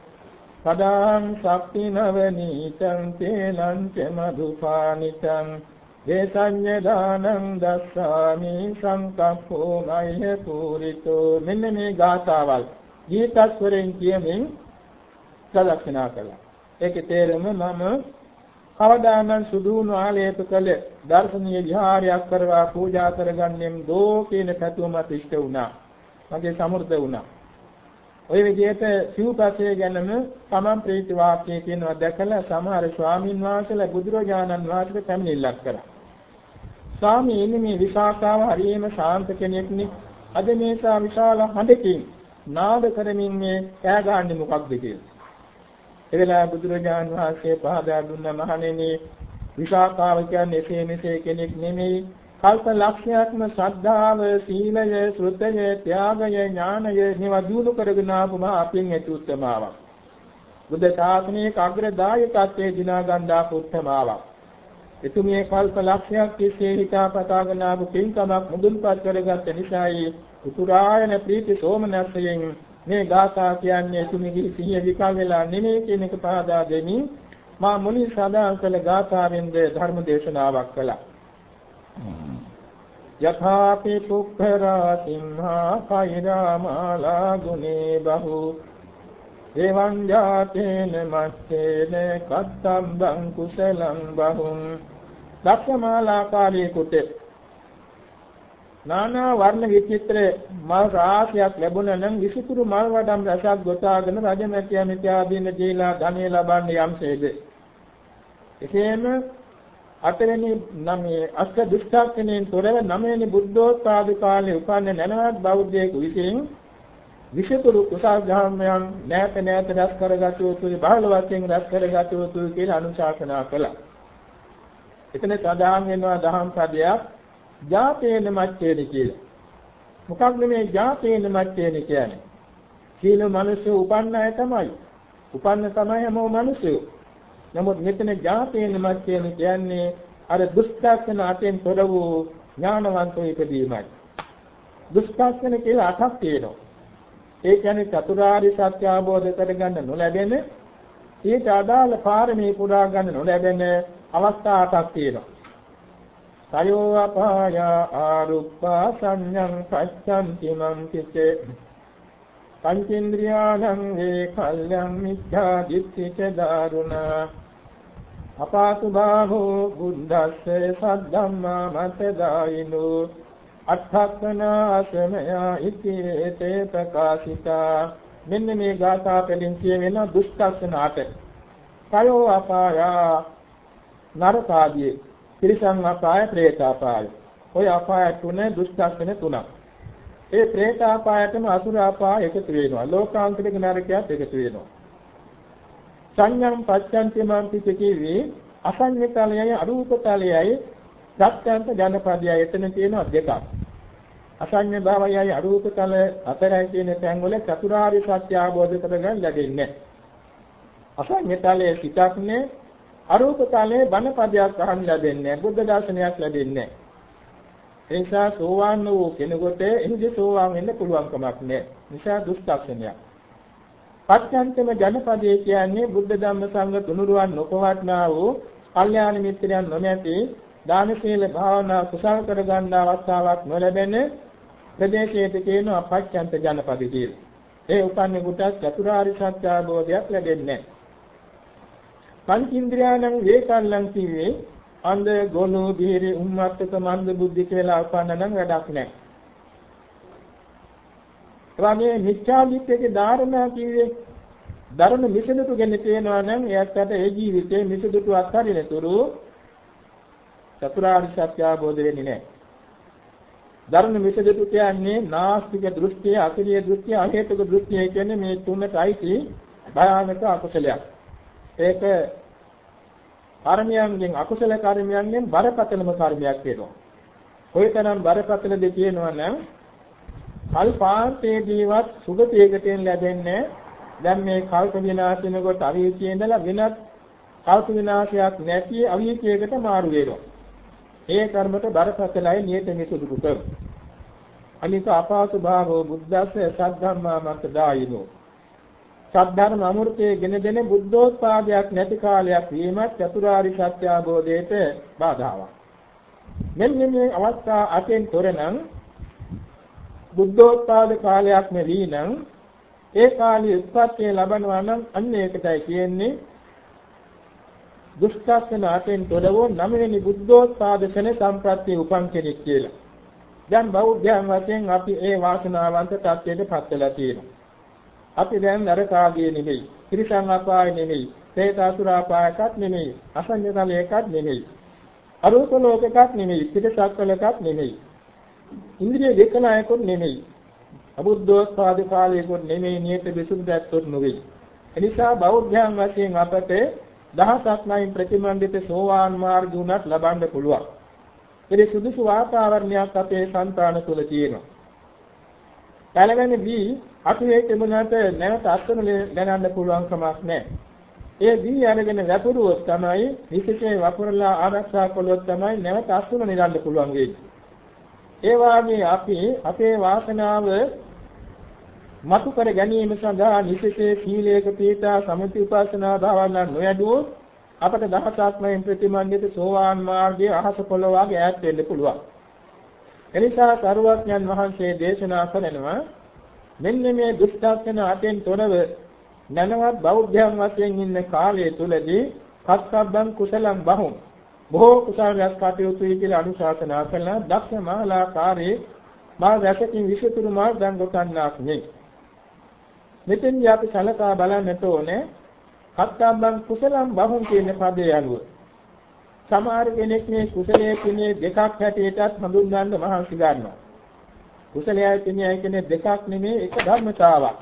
කදාහම් සක්ති නවනීතං තේලං ච මధుපානිතං දේසඤ්ඤ දානං දස්සාමි සංකප්පෝ මය්‍ය පූරිතෝ මෙන්න මේ ගාථාවල් ගීතස්වරෙන් කියමින් සලක්ෂණා කළා. ඒකේ තේරුම මම කවදානම් සුදුණු ආලේප කළ දර්ශනීය විහාරයක් කරවා පූජා කරගන්නෙම් දෝ කියන පැතුමත් ඉෂ්ට වුණා. මගේ සමෘද්ධ වුණා. ওই විදිහට සිව්පස්සේ ගැනම තමන් ප්‍රීති වාක්‍යය කියනවා දැකලා සමහර ස්වාමින් වහන්සේලා බුදුරජාණන් වහන්සේට පැමිණිල්ලක් කරා. ස්වාමීනි මේ විසාකාව හරියම ශාන්ත කෙනෙක්නි. අද මේසා විශාල හඬකින් නාද කරමින් මේ කෑ ගහන්නේ මොකක්ද කියලා. එවෙලාව බුදුරජාන් වහන්සේ පහදා දුන්න මහණෙනි විසාකාව කියන්නේ එසේ මෙසේ කෙනෙක් නෙමෙයි. කල්ප ලක්ෂයක්ම ශ්‍රද්ධාව සීලය ශ්‍රද්ධය ත්‍යාගය ඥානය මේවා දිනු කරගෙන ආපු මා අපින් ඇති උත්තමාවක්. බුද්ධ ශාසනයේ අග්‍රදායකත්වයේ දිනා ගන්නා උත්තමාවක්. එතුමිය කල්ප ලක්ෂයක් තිස්සේ හිතා පතාගෙන ආපු පින්කමක් මුදුන්පත් කරගත්ත නිසායි උතුරායන ප්‍රීති සෝමනස්සයෙන් මේ ගාථා කියන්නේ තුමිගේ සිහිය විකල් වෙලා නෙමෙයි කියන එක පහදා දෙමින් මා මුලින් සදාන් කළ ගාථාවෙන්ද ධර්ම දේශනාවක් කළා. යථාපි පුක්ඛරා සිම්හා කෛරාමාලා ගුනේ බහු එවං ජාතේන මස්සේන කත්තම්බං කුසලං බහුං දක්ෂමාලාකාරී කුටේ නානා වර්ණ විචිත්‍ර මල් රාශියක් ලැබුණා නම් විසිතුරු මල් වඩම් රසක් ගොතාගෙන රජමැතියා මිත්‍යාදීන දීලා ධනෙ ලබන්නේ යම්සේද එසේම අටවෙනි නමේ අෂ්ට දුෂ්ටක්ෂණයෙන් තොරව නවවෙනි බුද්ධෝත්පාද කාලයේ උපන්න නැනවත් බෞද්ධයෙකු විසින් විෂතුරු කුසල් ධර්මයන් නැවත නැවත රැස් කරගත යුතුයි බහල වශයෙන් රැස් කරගත යුතුයි කියලා අනුශාසනා කළා. එතන සදාන් වෙනවා දහම් පදයක් ජාතේන මච්ඡේද කියලා. මොකක්ද මේ ජාතේන මච්ඡේද කියන්නේ? සීල මිනිස්සු උපන්න අය තමයි. උපන්න තමයි හැමෝම මිනිස්සු. නමුත් මෙතන ජාතේන මච්ඡේද කියන්නේ අර දුෂ්ටක්ෂණ අතෙන් තොර වූ ඥානවන්තෝ ඉපදීමයි. දුෂ්ටක්ෂණ කියලා අටක් තියෙනවා. ඒ කියන්නේ චතුරාර්ය සත්‍ය අවබෝධ කරගන්න නොලැබෙන ඊට අදාළ පාරමී පුරා ගන්න නොලැබෙන අවස්ථා අටක් තියෙනවා. සයෝ අපාය ආරුප්පා සංඤං පච්ඡන්ති මං කිචේ පංචේන්ද්‍රියාණං වේ කල්යං මිච්ඡා දිට්ඨිච දාරුණා අපාසු බාහෝ බුද්දස්සේ සද්ධම්මා මත දායිනෝ අට්ඨක්ඛනාසමයා ඉතිරේතේ ප්‍රකාශිතා. මෙන්න මේ ගාථා පෙළින් කියවෙන දුෂ්ටක්ෂණ අට කයෝ අපාය නරකාදී තිරිසන් අපාය, പ്രേත අපාය. ওই අපාය තුන දුෂ්කර්ෂණ තුනක්. ඒ പ്രേත අපායටම අසුර අපාය එකතු වෙනවා. ලෝකාන්තරික නරකයක් එකතු වෙනවා. සංඥම් පච්ඡන්ති මාන්ති කිව්වේ අසඤ්ඤතලයයි අරූපතලයයි සත්‍යන්ත ජනපදය එතන තියෙනවා දෙකක්. අසඤ්ඤ භාවයයි අරූපතල අතරයි කියන තැන්වල චතුරාර්ය සත්‍ය අවබෝධ කරගන්න ලැබෙන්නේ. අසඤ්ඤතලයේ සිතක්නේ අරූප තලයේ බණපදයක් අහන්න ලැබෙන්නේ බුද්ධ දර්ශනයක් ලැබෙන්නේ. ඒ නිසා සෝවාන් වූ කෙනෙකුට එහිදී සෝවාන් වෙන්න පුළුවන් කමක් නැහැ. නිසා දුෂ්ටක්ෂණයක්. පත්‍යන්තම ජනපදයේ කියන්නේ බුද්ධ ධම්ම සංඝ තුනුරුවන් නොපවත්නා වූ කල්යාණ මිත්‍රයන් නොමැති දාන සීල භාවනා කුසල් කර ගන්න අවස්ථාවක් නොලැබෙන ප්‍රදේශයට කියනවා පච්චන්ත ජනපද කියලා. ඒ උපන්නේ කොට චතුරාර්ය සත්‍ය අවබෝධයක් ලැබෙන්නේ නැහැ. පංචේන්ද්‍රයන්න් වේකල්ලන් කිව්වේ අන්ධ ගොනු බීරි උම්මත්තක මන්ද බුද්ධි කියලා උපන්න නම් වැඩක් නැහැ. එවාගේ මිච්ඡාදිත්‍යයේ ධාරණා කිව්වේ ධර්ම මිසදුතු ගැන තේනවා නම් එයාට ඒ ජීවිතේ මිසදුතු අත්හරිනතුරු චතුරාර්ය සත්‍ය අවබෝධ වෙන්නේ නැහැ. ධර්ම මිසදුතු කියන්නේ නාස්තික දෘෂ්ටිය, අකලිය දෘෂ්ටිය, අහේතුක දෘෂ්ටිය කියන්නේ මේ තුනටයි භයානක අකුසලයක්. ඒක කර්මයන්ගෙන් අකුසල කර්මයන්ගෙන් බරපතලම කර්මයක් වෙනවා. කොයිතරම් බරපතලද කියනවා නම් කල්පාන්තයේදීවත් සුගතියකට ලැබෙන්නේ දැන් මේ කල්ප විනාශින කොට අවීචයේ ඉඳලා වෙනත් කල්ප විනාශයක් නැති අවීචයකට මාරු වෙනවා. ඒ කර්මත බරපතලයි නියත මිසුදුක කර. අනික අපාසු භාවෝ බුද්දස්ස සද්ධම්මා මත දායිනෝ. සද්ධර්ම අමෘතයේ ගෙන දෙන බුද්ධෝත්පාදයක් නැති කාලයක් වීමත් චතුරාරි සත්‍ය අවබෝධයට බාධාවක්. මෙන්න මේ අවස්ථා අතෙන් තොරනම් බුද්ධෝත්පාද කාලයක් නෙවී නම් ඒ කාලයේ උත්පත්තිය ලබනවා නම් අන්න ඒකටයි කියන්නේ දුෂ්ටස්සන අතෙන් තොරවෝ නවවෙනි බුද්ධෝත්පාද සෙන සම්ප්‍රත්‍ය උපන් කෙනෙක් කියලා. දැන් බෞද්ධයන් වශයෙන් අපි ඒ වාසනාවන්ත තත්ත්වයට පත් වෙලා තියෙනවා. අපි දැන් නරකාගේ නෙමෙයි, ත්‍රිසං අපාය නෙමෙයි, പ്രേත අසුරාපායකත් නෙමෙයි, අසඤ්ඤතලයකත් නෙමෙයි. අරූප ලෝකකත් නෙමෙයි, පිටසක්වලකත් නෙමෙයි. ඉන්ද්‍රිය වේකනායකොත් නෙමෙයි. අබුද්ධෝත්පාද කාලයකොත් නෙමෙයි, නියත විසුදු දැක්කොත් නෙමෙයි. එනිසා බෞද්ධයන් වශයෙන් අපට දහසක් නයින් ප්‍රතිමන්දිත සෝවාන් මාර්ග උනත් ලබන්න පුළුවන්. ඒ සුදුසු වාතාවරණයක් අපේ సంతාන තුළ තියෙනවා. පළවෙනි බී අපි ඒ තිබුණාට නැවත අත්වන දැනන්න පුළුවන් කමක් නැහැ. ඒ දී අරගෙන වැපරුවොත් තමයි විශේෂයෙන් වපුරලා ආරක්ෂා කළොත් තමයි නැවත අත්වන නිරන්න පුළුවන් වෙන්නේ. ඒ වාගේ අපි අපේ වාසනාව මතු කර ගැනීම සඳහා නිසිසේ සීලයක පීඨා සමති උපාසනා භාවනා නොයදුවොත් අපට දහසක් මෙන් ප්‍රතිමන්විත සෝවාන් මාර්ගයේ අහස පොළොවාගේ ඈත් වෙන්න පුළුවන්. එනිසා සරුවඥන් වහන්සේ දේශනා කරනවා මෙන්න මේ දුක්ඛාසන අතෙන් තොරව නැනවත් බෞද්ධයන් වශයෙන් ඉන්න කාලය තුලදී කස්සබ්බං කුසලං බහුම්. බොහෝ කුසල රැස් කටයුතුයි කියලා අනුශාසනා කළා. දක්ෂ මහලාකාරයේ මා රැසකින් විසතුරු මා දන් ගොතන්නාක් නේ මෙතෙන්දී අපි සලකා බලන්නට ඕනේ කත්තබ්බං කුසලං බහුම් කියන පදේ අනුව. සමහර කෙනෙක් මේ කුසලයේ පිනේ දෙකක් හැටියටත් හඳුන්වන්න මහන්සි ගන්නවා. කුසලයේ පිනේ කියන්නේ දෙකක් නෙමෙයි එක ධර්මතාවක්.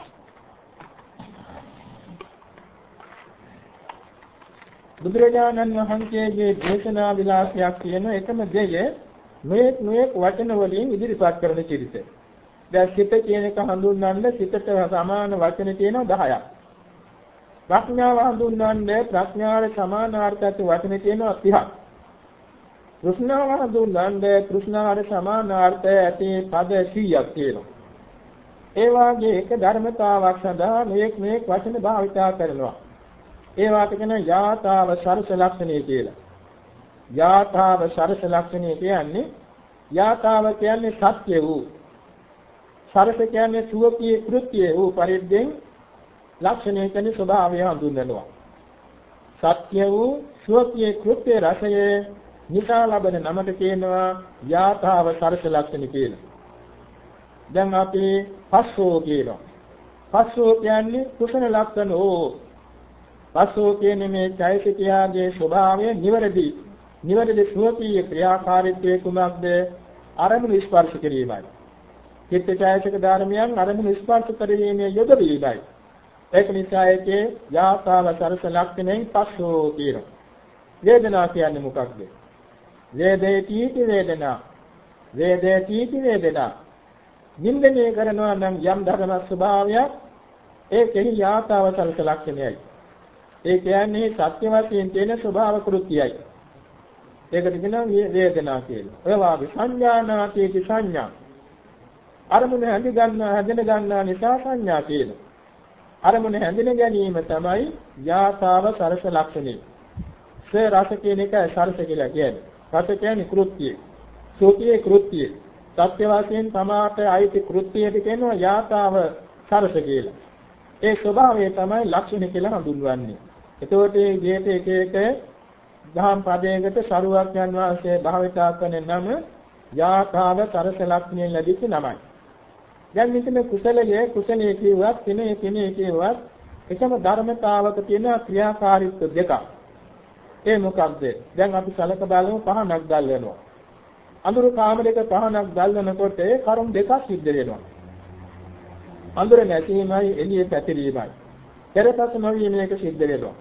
බුදුරජාණන් වහන්සේගේ දේශනා විලාසයක් කියන එකම දෙය මේ මේ වචන වලින් ඉදිරිපත් කරන චරිත. දැන් සිත කියන එක හඳුන්වන්න සිතට සමාන වචන තියෙනවා 10ක්. ප්‍රඥාව හඳුන්වන්නේ ප්‍රඥාවට සමානාර්ථක වචන තියෙනවා 30ක්. කෘෂ්ණාව හඳුන්වන්නේ කෘෂ්ණාවට සමානාර්ථ ඇති පද 100ක් තියෙනවා. ඒ වාගේ එක ධර්මතාවක් සඳහා මේක මේ වචන භාවිතා කරනවා. ඒ වාට කියන යාතාව සරස ලක්ෂණය කියලා. යාතාව සරස ලක්ෂණය කියන්නේ යාතාව කියන්නේ සත්‍ය වූ සරස කියන්නේ සුවකී කෘත්‍ය වූ පරිද්දෙන් ලක්ෂණය කියන්නේ ස්වභාවය හඳුන්වනවා. සත්‍ය වූ සුවකී කෘත්‍ය රසය නිසා ලබන නමට කියනවා යාතාව සරස ලක්ෂණ කියලා. දැන් අපි පස්සෝ කියනවා. පස්සෝ කියන්නේ කුසල ලක්ෂණ ඕ. පස්සෝ කියන්නේ මේ චෛතසිකයාගේ ස්වභාවය නිවැරදි. නිවැරදි සුවකී ක්‍රියාකාරීත්වයේ කුමක්ද? අරමුණු ස්පර්ශ කිරීමයි. චිත්තචෛතසික ධර්මයන් අරමුණු ස්පර්ශ කිරීමේ යොදවීමයි. ඒක නිසා ඒකේ යාතාව සරස ලක්ෂණයෙන් පස්සෝ කියනවා. වේදනා කියන්නේ මොකක්ද? වේදේති වේදනා. වේදේති වේදනා. නින්දනය කරනවා නම් යම් ධර්ම ස්වභාවයක් ඒකෙහි යාතාව සරස ලක්ෂණයයි. ඒ කියන්නේ සත්‍ය වශයෙන් තියෙන ස්වභාව කෘත්‍යයයි. ඒකට කියනවා වේදනා කියලා. ඔය වාගේ සංඥානාතේති සංඥා. අරමුණ හැඳ ගන්නා හැඳින ගන්නා නිසා සංඥා කියනවා. අරමුණ හැඳින ගැනීම තමයි යාතාව සරස ලක්ෂණය. සේ රස කියන එක සරස කියලා කියන්නේ. රස කියන්නේ කෘත්‍යය. සෝතියේ කෘත්‍යය. සත්‍ය වශයෙන් තමාට අයිති කෘත්‍යයට කියනවා යාතාව සරස කියලා. ඒ ස්වභාවය තමයි ලක්ෂණ කියලා හඳුන්වන්නේ. එතකොට මේ විදිහට එක එක දහම් පදයකට සරුවක් යන වාසේ භාවිතා කරන නම යාථාව තරස ලක්ෂණයෙන් ලැබිච්ච නමයි. දැන් මෙතන කුසලයේ කුසලයේ කියවත් කිනේ කිනේ කියවත් එකම ධර්මතාවක තියෙන ක්‍රියාකාරීත්ව දෙකක්. ඒ මොකක්ද? දැන් අපි සලක බලමු පහනක් දැල්වෙනවා. අඳුරු කාමරයක පහනක් දැල්වෙනකොට කරුණු දෙකක් සිද්ධ වෙනවා. අඳුර නැතිවීමයි එළියේ පැතිරීමයි. පෙරපස නොවීම එක සිද්ධ වෙනවා.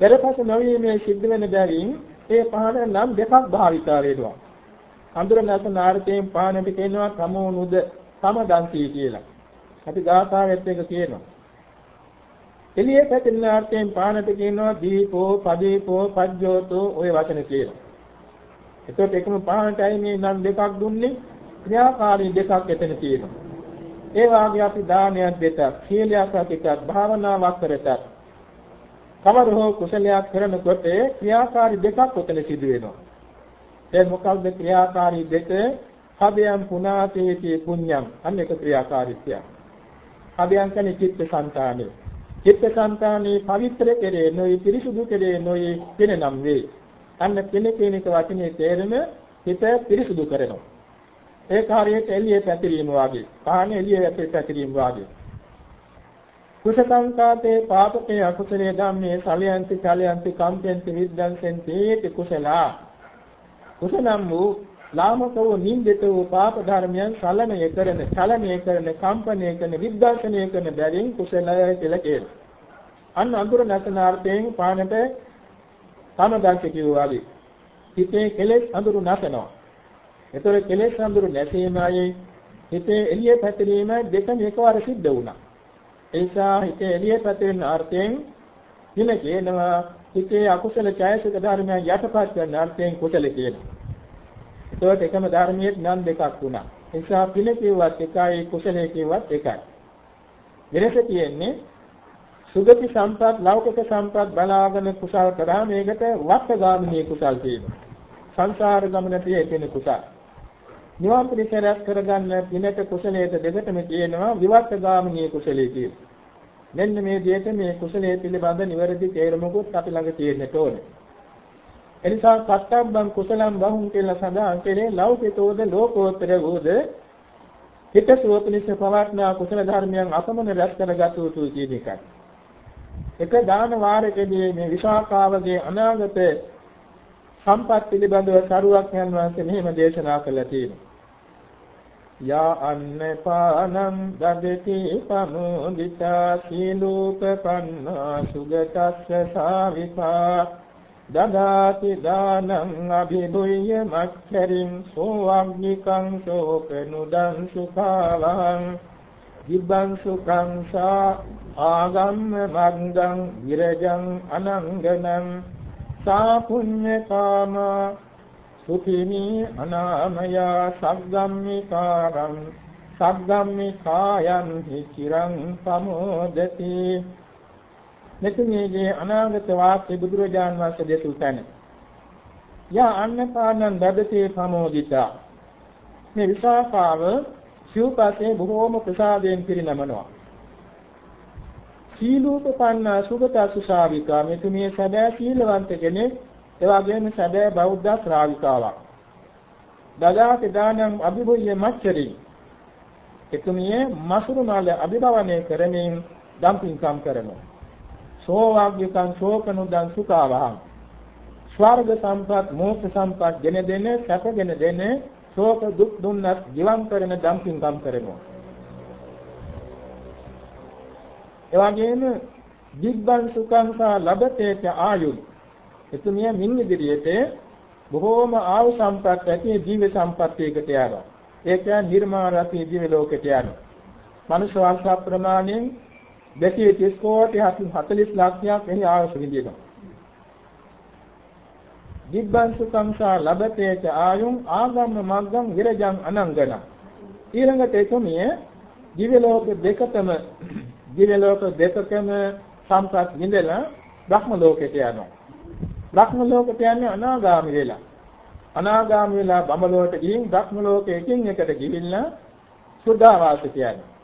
පෙරපස නොවීමේ සිද්ධ වෙන බැවින් ඒ පහන නම් දෙකක් භාවිතා වෙනවා. අඳුර නැස නාර්ථයෙන් පහනට කියනවා තමෝනුද සමදන්ති කියලා. අපි ගාථාවෙත් එක කියනවා. එළියේ පැතිරෙන අර්ථයෙන් පානට කියනවා දීපෝ පදීපෝ පජ්ජෝතෝ ওই වචන කියනවා. එතකොට එකම පානටයි මේ නම් දෙකක් දුන්නේ ක්‍රියාකාරී දෙකක් එතන තියෙනවා. ඒ වාගේ අපි දානයක් දෙතත්, සීලයක් රකිතත්, භාවනාවක් කරතත් කවර හෝ කුසලයක් කරනකොට ක්‍රියාකාරී දෙකක් උතන සිදු වෙනවා. ඒ මොකක්ද ක්‍රියාකාරී දෙක? හබයන් පුනාතේති පුඤ්ඤම් අන්න එක ක්‍රියාකාරීත්වයක්. හබයන් කියන්නේ චිත්තසංතානෙ. චිත්තසංතානේ පවිත්‍ර කෙරේ නොයි පිරිසුදු කෙරේ නොයි වෙන නම් වේ. අන්න කෙනෙක් කෙනෙක් වචනේ තේරෙන හිත පිරිසුදු කරනවා. ඒ කාර්යයට එළියේ පැතිරීම වාගේ, පහන එළියේ පැතිරීම වාගේ. කුසසංකාතේ පාපකේ අකුසලේ ධම්මේ සලයන්ති චලයන්ති කම්පෙන්ති විද්දන්සෙන්ති තේ කුසලා කුසලම් වූ ලාමක වූ නින්දිත වූ පාප ධර්මයන් සලනය කරන චලනය කරන කම්පනය කරන විද්දර්ශනය කරන බැවින් කුසලය කියලා කියනවා. අන්න අඳුර නැසනාර්ථයෙන් පානට සමදන්ත කියුවාගේ හිතේ කෙලෙස් අඳුරු නැසනවා. ඒතර කෙලෙස් අඳුරු නැසීමයි හිතේ එළිය පැතිරීම දෙකම එකවර සිද්ධ වුණා. ඒ නිසා හිතේ එළිය පැතිරෙන අර්ථයෙන් දින කියනවා හිතේ අකුසල ඡයසික ධර්මයන් යටපත් කරන අර්ථයෙන් කුසල කියනවා. ඒකට එකම ධර්මයේ නම් දෙකක් වුණා. ඒ නිසා පින කියවත් එකයි කුසලයේ කියවත් එකයි. වෙනස තියෙන්නේ සුගති සම්පත් ලෞකික සම්පත් බලාගෙන කුසල් කරා මේකට වත්තගාමිනී කුසල් කියනවා. සංසාර ගමනට තියෙන කුසල්. නිවන් පිළිසරයක් කරගන්න පිනට කුසලයට දෙකටම කියනවා විවර්තගාමිනී කුසලයේ කියලා. මෙන්න මේ විදිහට මේ කුසලයේ පිළිබඳ නිවැරදි තේරුමකුත් අපි ළඟ තියෙන්නට ඕනේ. එනිසා සත්තම්බං කුසලම් බහුම් කියලා සඳහන් කෙරේ ලෞකිකෝද ලෝකෝත්තර වූද හිත සුවපිනිස පවත්නා කුසල ධර්මයන් අපමණ රැස් කරගත යුතු කියන එකයි. එක දාන වාරකදී මේ විසාකාවගේ අනාගත සම්පත් පිළිබඳව සරුවක් යන වාසේ මෙහෙම දේශනා කළා තියෙනවා. යා අන්නපානං දදති පමුදිතා සීලූප පන්නා සුගතස්ස සාවිකා දදාති දානං අභිදුය්‍ය මච්චරින් සෝවග්නිකං සෝකනුදං සුඛාවං දිබ්බං සුඛං සා ආගම්ම මග්ගං විරජං අනංගනං සා පුඤ්ඤ කාමා සුඛිනී අනාමයා සග්ගම්මිකාරං සග්ගම්මිකායන් හිචිරං සමෝදති මෙතුමියගේ අනාගත වාක්‍ය බුදුරජාන් වහන්සේ දෙසූ තැන. යා අන්නපානං දදතේ ප්‍රමෝදිතා. මේ විසාකාව සිව්පසේ බොහෝම ප්‍රසාදයෙන් පිරිනමනවා. සීලූපපන්න සුගතසුසාවිකා මෙතුමිය සැබෑ සීලවන්ත කෙනෙක් එවාගෙම සැබෑ බෞද්ධ ශ්‍රාවිකාවක්. දදාති දානං අභිභුය මච්චරි. එතුමිය මසුරු මාල අභිභවනය කරමින් දම්පින්කම් කරනවා. සෝවාග්යකං ශෝකනුදං සුඛාවහං. ස්වර්ග සම්පත් මෝක්ෂ සම්පත් ගෙන දෙන සැපගෙන දෙන ශෝක දුක් දුන්නත් ජීවම් කරන දම්පින්කම් කරනවා. එවාගෙම දිග්බන් සුඛං සහ ලබතේච ආයුත් එතුමිය මින් ඉදිරියට බොහෝම ආයු සම්පත් ඇති ජීව සම්පත්තියකට යනවා. ඒ කියන්නේ නිර්මාණාති ජීව ලෝකයට යනවා. මනුෂ්‍ය වංශ ප්‍රමාණයෙන් 230 කෝටි 40 ලක්ෂයක් එහි ආයුෂ විදිනවා. දිබ්බං සුඛංසා ලබතේච ආයුං ආගම්ම මග්ගං විරජං අනංගන. ඊළඟට එතුමිය ජීව ලෝක දෙකතම [clears throat] ජීව ලෝක දෙකකම සම්පත් විඳලා බ්‍රහ්ම ලෝකයට යනවා. බ්‍රහ්ම ලෝකයට යන්නේ අනාගාමී වෙලා. අනාගාමී වෙලා බඹලෝකට ගිහින් බ්‍රහ්ම ලෝකයකින් එකට ගිහිල්ලා සුද්ධාවාසයට යනවා.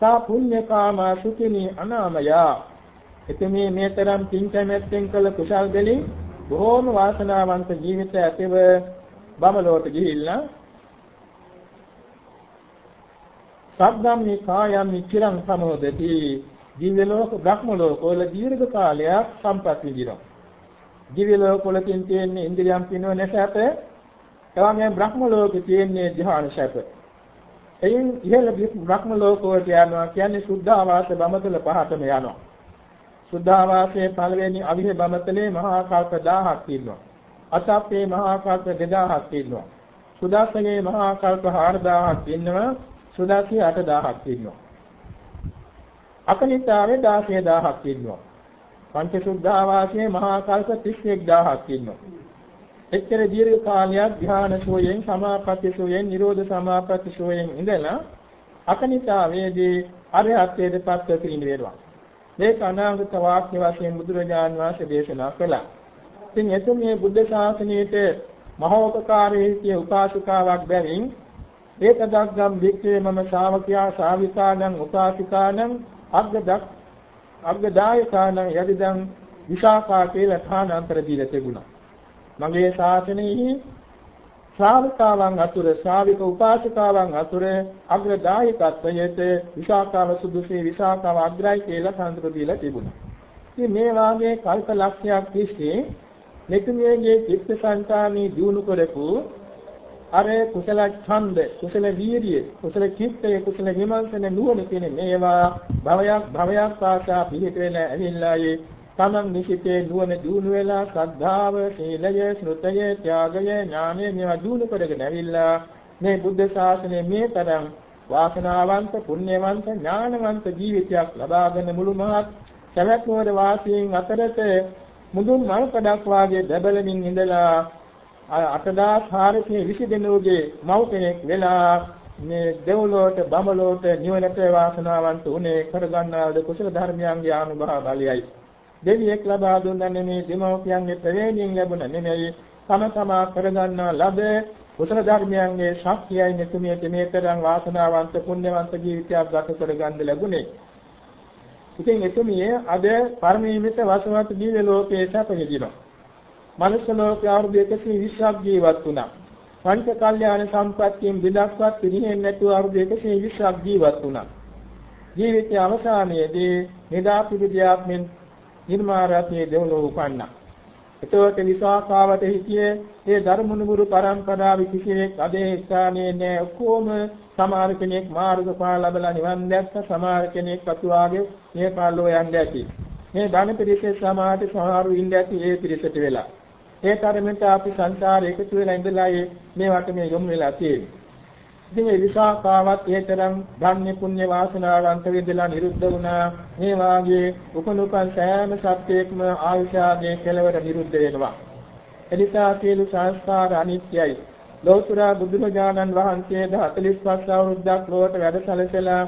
සා පුඤ්ඤකාමා සුඛිනී අනාමයා. එතෙමේ මේතරම් පින් කැමැත්තෙන් කළ කුසල් දෙලින් බොහෝම වාසනාවන්ත ජීවිතය ඇතිව බඹලෝට ගිහිල්ලා සබ්බම්මි කායම් මිච්ඡරං සමෝදති. දිව්‍ය ලෝක බ්‍රහ්ම ලෝක වල දීර්ඝ කාලයක් සම්පත් විඳිනවා. දිව්‍ය ලෝකවල තියෙන ඉන්ද්‍රියම් පිනවන සැප එවැගේම බ්‍රහ්ම ලෝකේ තියෙන ධ්‍යාන සැප. එයින් ඉහළ බ්‍රහ්ම ලෝකවලට යනවා කියන්නේ සුද්ධ ආවාස බමතල පහතම යනවා. සුද්ධ ආවාසයේ පළවෙනි අවිහ බමතලේ මහා කල්ප 1000ක් තියෙනවා අතප්පේ මහා කල්ප 2000ක් තියෙනවා සුදාසගේ මහා කල්ප 4000ක් ඉන්නවා. සුදාසී 8000ක් ඉන්නවා. අකනිතාවේ 16000ක් ඉන්නවා. පංච සුද්ධාවාසයේ මහා කල්ප 31000ක් ඉන්නවා. එච්චර දීර්ඝ කාලයක් ධ්‍යාන සෝයෙන් සමාපatti සෝයෙන් නිරෝධ සමාපatti සෝයෙන් ඉඳලා අකනිතාවේදී අරහත්ත්වයට පත්ව පිරිනි වේනවා. මේක අනාගත වාක්‍ය වශයෙන් බුදුරජාන් වහන්සේ දේශනා කළා. ඉතින් එතුමිය බුද්ධ ශාසනයේට මහෝපකාරී උපාසිකාවක් බැවින් ඒකදග්ගම් වික්‍රේ මම ශාවකයා ශාවිකානම් උපාසිකානම් අග්ගදක් අග්ගදායකාන යදිදන් විසාකා කියලා ථානාන්තර දීලා තිබුණා. මගේ ශාසනයෙහි ශ්‍රාවකාවන් අතුර ශ්‍රාවික උපාසකාවන් අතුර අග්‍රදායකත්වයට විසාකාව සුදුසේ විසාකාව අග්‍රයි කියලා තනතුරු දීලා තිබුණා. ඉතින් මේ වාගේ කල්ප ලක්ෂයක් තිස්සේ මෙතුමියගේ චිත්ත සංකාමී දිනු කරපු අර කුසල ඡන්ද කුසල වීරිය කුසල චිත්තය කුසල විමර්ශන නුවණ කියන මේවා භවයක් භවයක් පාසා පිහිට වෙන ඇවිල්ලායේ තමන් නිසිතේ නුවණ දිනු වෙලා ශ්‍රද්ධාව සීලය ශ්‍රුතය ත්‍යාගය ඥානය මේවා දිනු කරගෙන ඇවිල්ලා මේ බුද්ධ ශාසනය මේ තරම් වාසනාවන්ත පුණ්‍යවන්ත ඥානවන්ත ජීවිතයක් ලබාගෙන මුළු මහත් සවැත් නුවර වාසීන් අතරත මුදුන් මල් කඩක් වාගේ දැබලමින් ඉඳලා 8420 දෙනෙකුගේ මව් කෙනෙක් වෙලා මේ දෙව්ලොවට බඹලොවට නිවනට වාසනාවන්ත උනේ කරගන්නාද කුසල ධර්මයන්ගේ ආනුභාව බලයයි. දෙවියෙක් ලබා දුන්නන්නේ මේ දෙමෝපියන්ගේ ප්‍රවේණියෙන් ලැබුණ නෙමෙයි තම තමා කරගන්නා ලද කුසල ධර්මයන්ගේ ශක්තියයි මෙතුමියට මේ තරම් වාසනාවන්ත පුණ්‍යවන්ත ජීවිතයක් ගත කරගන්න ලැබුණේ. ඉතින් එතුමිය අද පරිමීමිත වසවත් දිව්‍ය ලෝකයේ සැප විඳිනවා. මනුෂ්‍ය ලෝකයේ අවුරුදු 120ක් ජීවත් වුණා. පංච කල්යාණ සම්පත්තියෙන් බිදක්වත් පිළිහෙන්නේ නැතුව අවුරුදු 120ක් ජීවත් වුණා. ජීවිතයේ අවසානයේදී නිදා පිළිදියාක් මෙන් නිර්මාරාතේ දෙවලෝ උපන්නා. එතකොට විසාකාවට හිතියේ මේ ධර්මනුගුරු පරම්පරාවේ කිසිවෙක් අදේ ස්ථානයේ නෑ ඔක්කොම සමහර කෙනෙක් මාර්ගඵල ලැබලා නිවන් දැක්ක සමහර කෙනෙක් අතුවාගේ මේ පාළෝ යන්න ඇති. මේ ධන පිරිසේ සමාහට සමහරු ඉන්න ඇති ඒ පිරිසට වෙලා. ඒ තරමට අපි සංසාරේ එකතු වෙලා ඉඳලා මේවට මේ යොමු වෙලා තියෙන්නේ. ඉතින් ඒ විසාකාවත් ඒතරම් ධන්‍ය පුණ්‍ය වාසනාවන්ත වෙදලා නිරුද්ධ වුණා. මේ වාගේ උපනුපන් සෑම සත්‍යයක්ම ආයුෂාගේ කෙලවර නිරුද්ධ වෙනවා. එනිසා සියලු සංස්කාර අනිත්‍යයි. ලෞතර බුදුරජාණන් වහන්සේ 45 අවුරුද්දක් ලොවට වැඩසැලසලා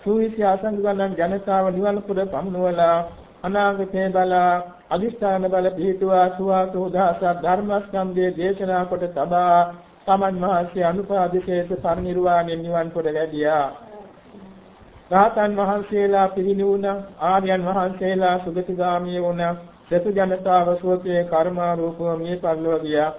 සූවිසි ආසංග ගණන් ජනතාව නිවන පුර පමුණුවලා අනාගතේ බලා අදිෂ්ඨාන බල පිහිටුවා සුවාසෝ දහසක් ධර්මස්කන්ධයේ දේශනා කොට තබා තමන් වහන්සේ අනුපාදිතේත පරිනිර්වාණය නිවන් කොට වැඩියා. රාතන් වහන්සේලා පිරිණි වුණා, ආර්යයන් වහන්සේලා සුගතිගාමී වුණා. සතු ජනතාව සෝතේ කර්මාරූපව මේ පරිලෝක ගියා.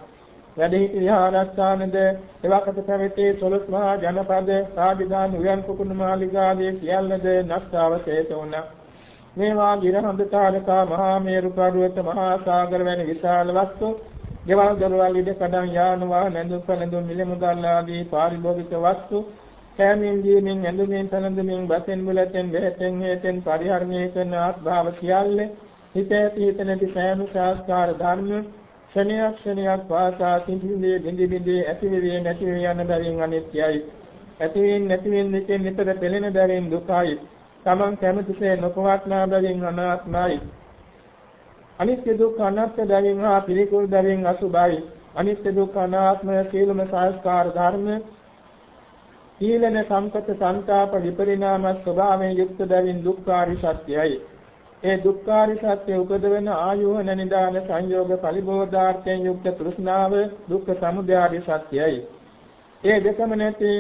වැඩහිටි විහාරස්ථානද එවකට පැවතේ සොළොස් මහා ජනපද රාජධානි උයන් කුකුණු මාලිගාවේ සියල්ලද නෂ්ටාවශේෂ වුණා. මේවා ගිරහඳ තාරකා මහා මේරු පර්වත මහා සාගර වැනි විශාල වස්තු ගෙවල් දොරවල් ඉද කඩන් යාන වාහන ඇඳුම් පැළඳුම් මිල මුදල් ආදී පාරිභෝගික වස්තු කෑමෙන් ජීවමින් ඇඳුමින් පැළඳුමින් බසෙන් මුලතෙන් බෙහෙතෙන් හේතෙන් පරිහරණය කරන ආත්භාව සියල්ල හිත ඇති හිත නැති සෑම සංස්කාර ධර්ම ක්ෂණයක් ක්ෂණයක් වාසා සිඳින්නේ බිඳි බිඳි ඇති වේ නැති වේ යන බැවින් අනිත්‍යයි. ඇති වෙන්නේ නැති වෙන්නේ නිතර නිතර පෙළෙන බැවින් දුකයි. තමන් කැමතිසේ නොපවත්නා බැවින් අනාත්මයි. අනිත්‍ය දුක්ඛ අනාත්ම බැවින් හා පිළිකුල් බැවින් අසුභයි අනිත්‍ය දුක්ඛ අනාත්ම සීලම සංස්කාර ධර්ම සීලන සංකත සංతాප විපරිණාම ස්වභාවයෙන් යුක්ත බැවින් දුක්ඛාරි සත්‍යයි. ඒ දුක්ඛාරි සත්‍ය උපදවන ආයෝහන නිදාන සංයෝග පරිබෝධාර්ථයෙන් යුක්ත තෘෂ්ණාව දුක්ඛ සමුදයාරි සත්‍යයි. ඒ දෙකම නැති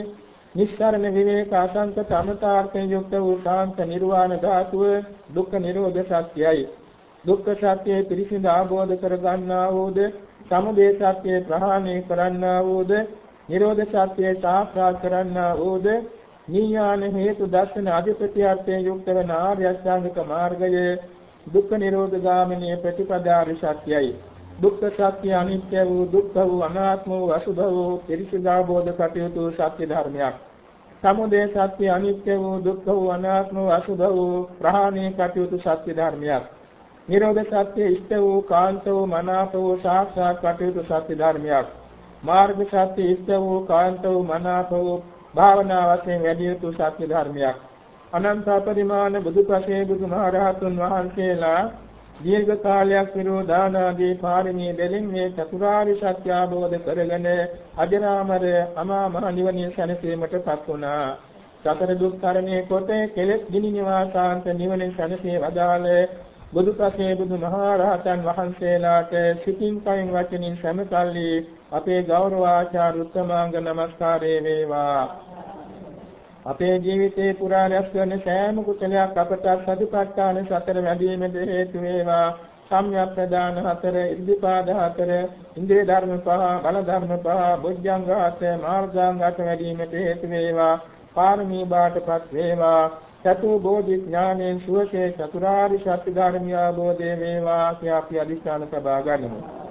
නිස්සරණ විවේක අසංකත අමතාර්ථයෙන් යුක්ත වූ සාන්ත නිර්වාණ ධාතුව දුක්ඛ නිරෝධ සත්‍යයි. දුක්ඛ සත්‍යය පිරිසිදු ආબોධ කර ගන්නා වූද සමුදය සත්‍යය ප්‍රහාණය කරන්නා වූද නිරෝධ සත්‍යය සාක්ෂාත් කරන්නා වූද නියාන හේතු දර්ශන අධිපත්‍යයෙන් යුක්ත වන ආර්ය අෂ්ටාංගික මාර්ගයේ දුක්ඛ නිරෝධ ගාමිනී ප්‍රතිපදාරි සත්‍යයි. දුක්ඛ සත්‍ය අනිත්‍ය වූ දුක්ඛ වූ අනාත්ම වූ අසුභ වූ පිරිසිදු ආબોධ කටයුතු සත්‍ය ධර්මයක්. සමුදය සත්‍ය අනිත්‍ය වූ දුක්ඛ වූ අනාත්ම වූ අසුභ වූ ප්‍රහාණය කටයුතු සත්‍ය ධර්මයක්. නිරෝධ සත්‍ය ඉෂ්ට වූ කාන්ත වූ මනාප වූ සාක්ෂාත් කටයුතු සත්‍ය ධර්මයක්. මාර්ග සත්‍ය ඉෂ්ට වූ කාන්ත වූ මනාප වූ භාවනා වශයෙන් වැඩි යුතු සත්‍ය ධර්මයක්. අනන්ත පරිමාණ බුදුපසේ බුදුමහරහතුන් වහන්සේලා දීර්ඝ කාලයක් විරෝධාන ආදී පාරමී දෙලින් මේ චතුරාර්ය සත්‍ය අවබෝධ කරගෙන අජරාමර අමා මහ නිවනින් සැනසීමටපත් වුණා. සතර දුක් තරණේ කොට කෙලෙස් ගිනි නිවාසාන්ත නිවනින් සැනසී වදාළ බුදුපසේ බුදුමහරහතන් වහන්සේලාට සිතින් කයින් වචනින් සමකල්ලි අපේ ගෞරවාචාර උත්තමාංග නමස්කාරය වේවා. අපේ ජීවිතේ පුරා රැස් කරන සෑම කුසලයක් අපට සතිපට්ඨාන සතර වැඩිමේද හේතු වේවා. සම්‍යක් ප්‍රදාන හතර ඉද්ධිපාද හතර ඉන්ද්‍රිය ධර්ම පහ බල ධර්ම පහ බොජ්ජංග හතර මාර්ගාංග හතර වැඩිමේද හේතු වේවා. පාරමී බාටපත් වේවා. චතු බෝධි ඥානයෙන් සුවසේ චතුරාර්ය සත්‍ය ධර්මිය අවබෝධය වේවා කියා අපි අදිස්ථාන සබා ගන්නවා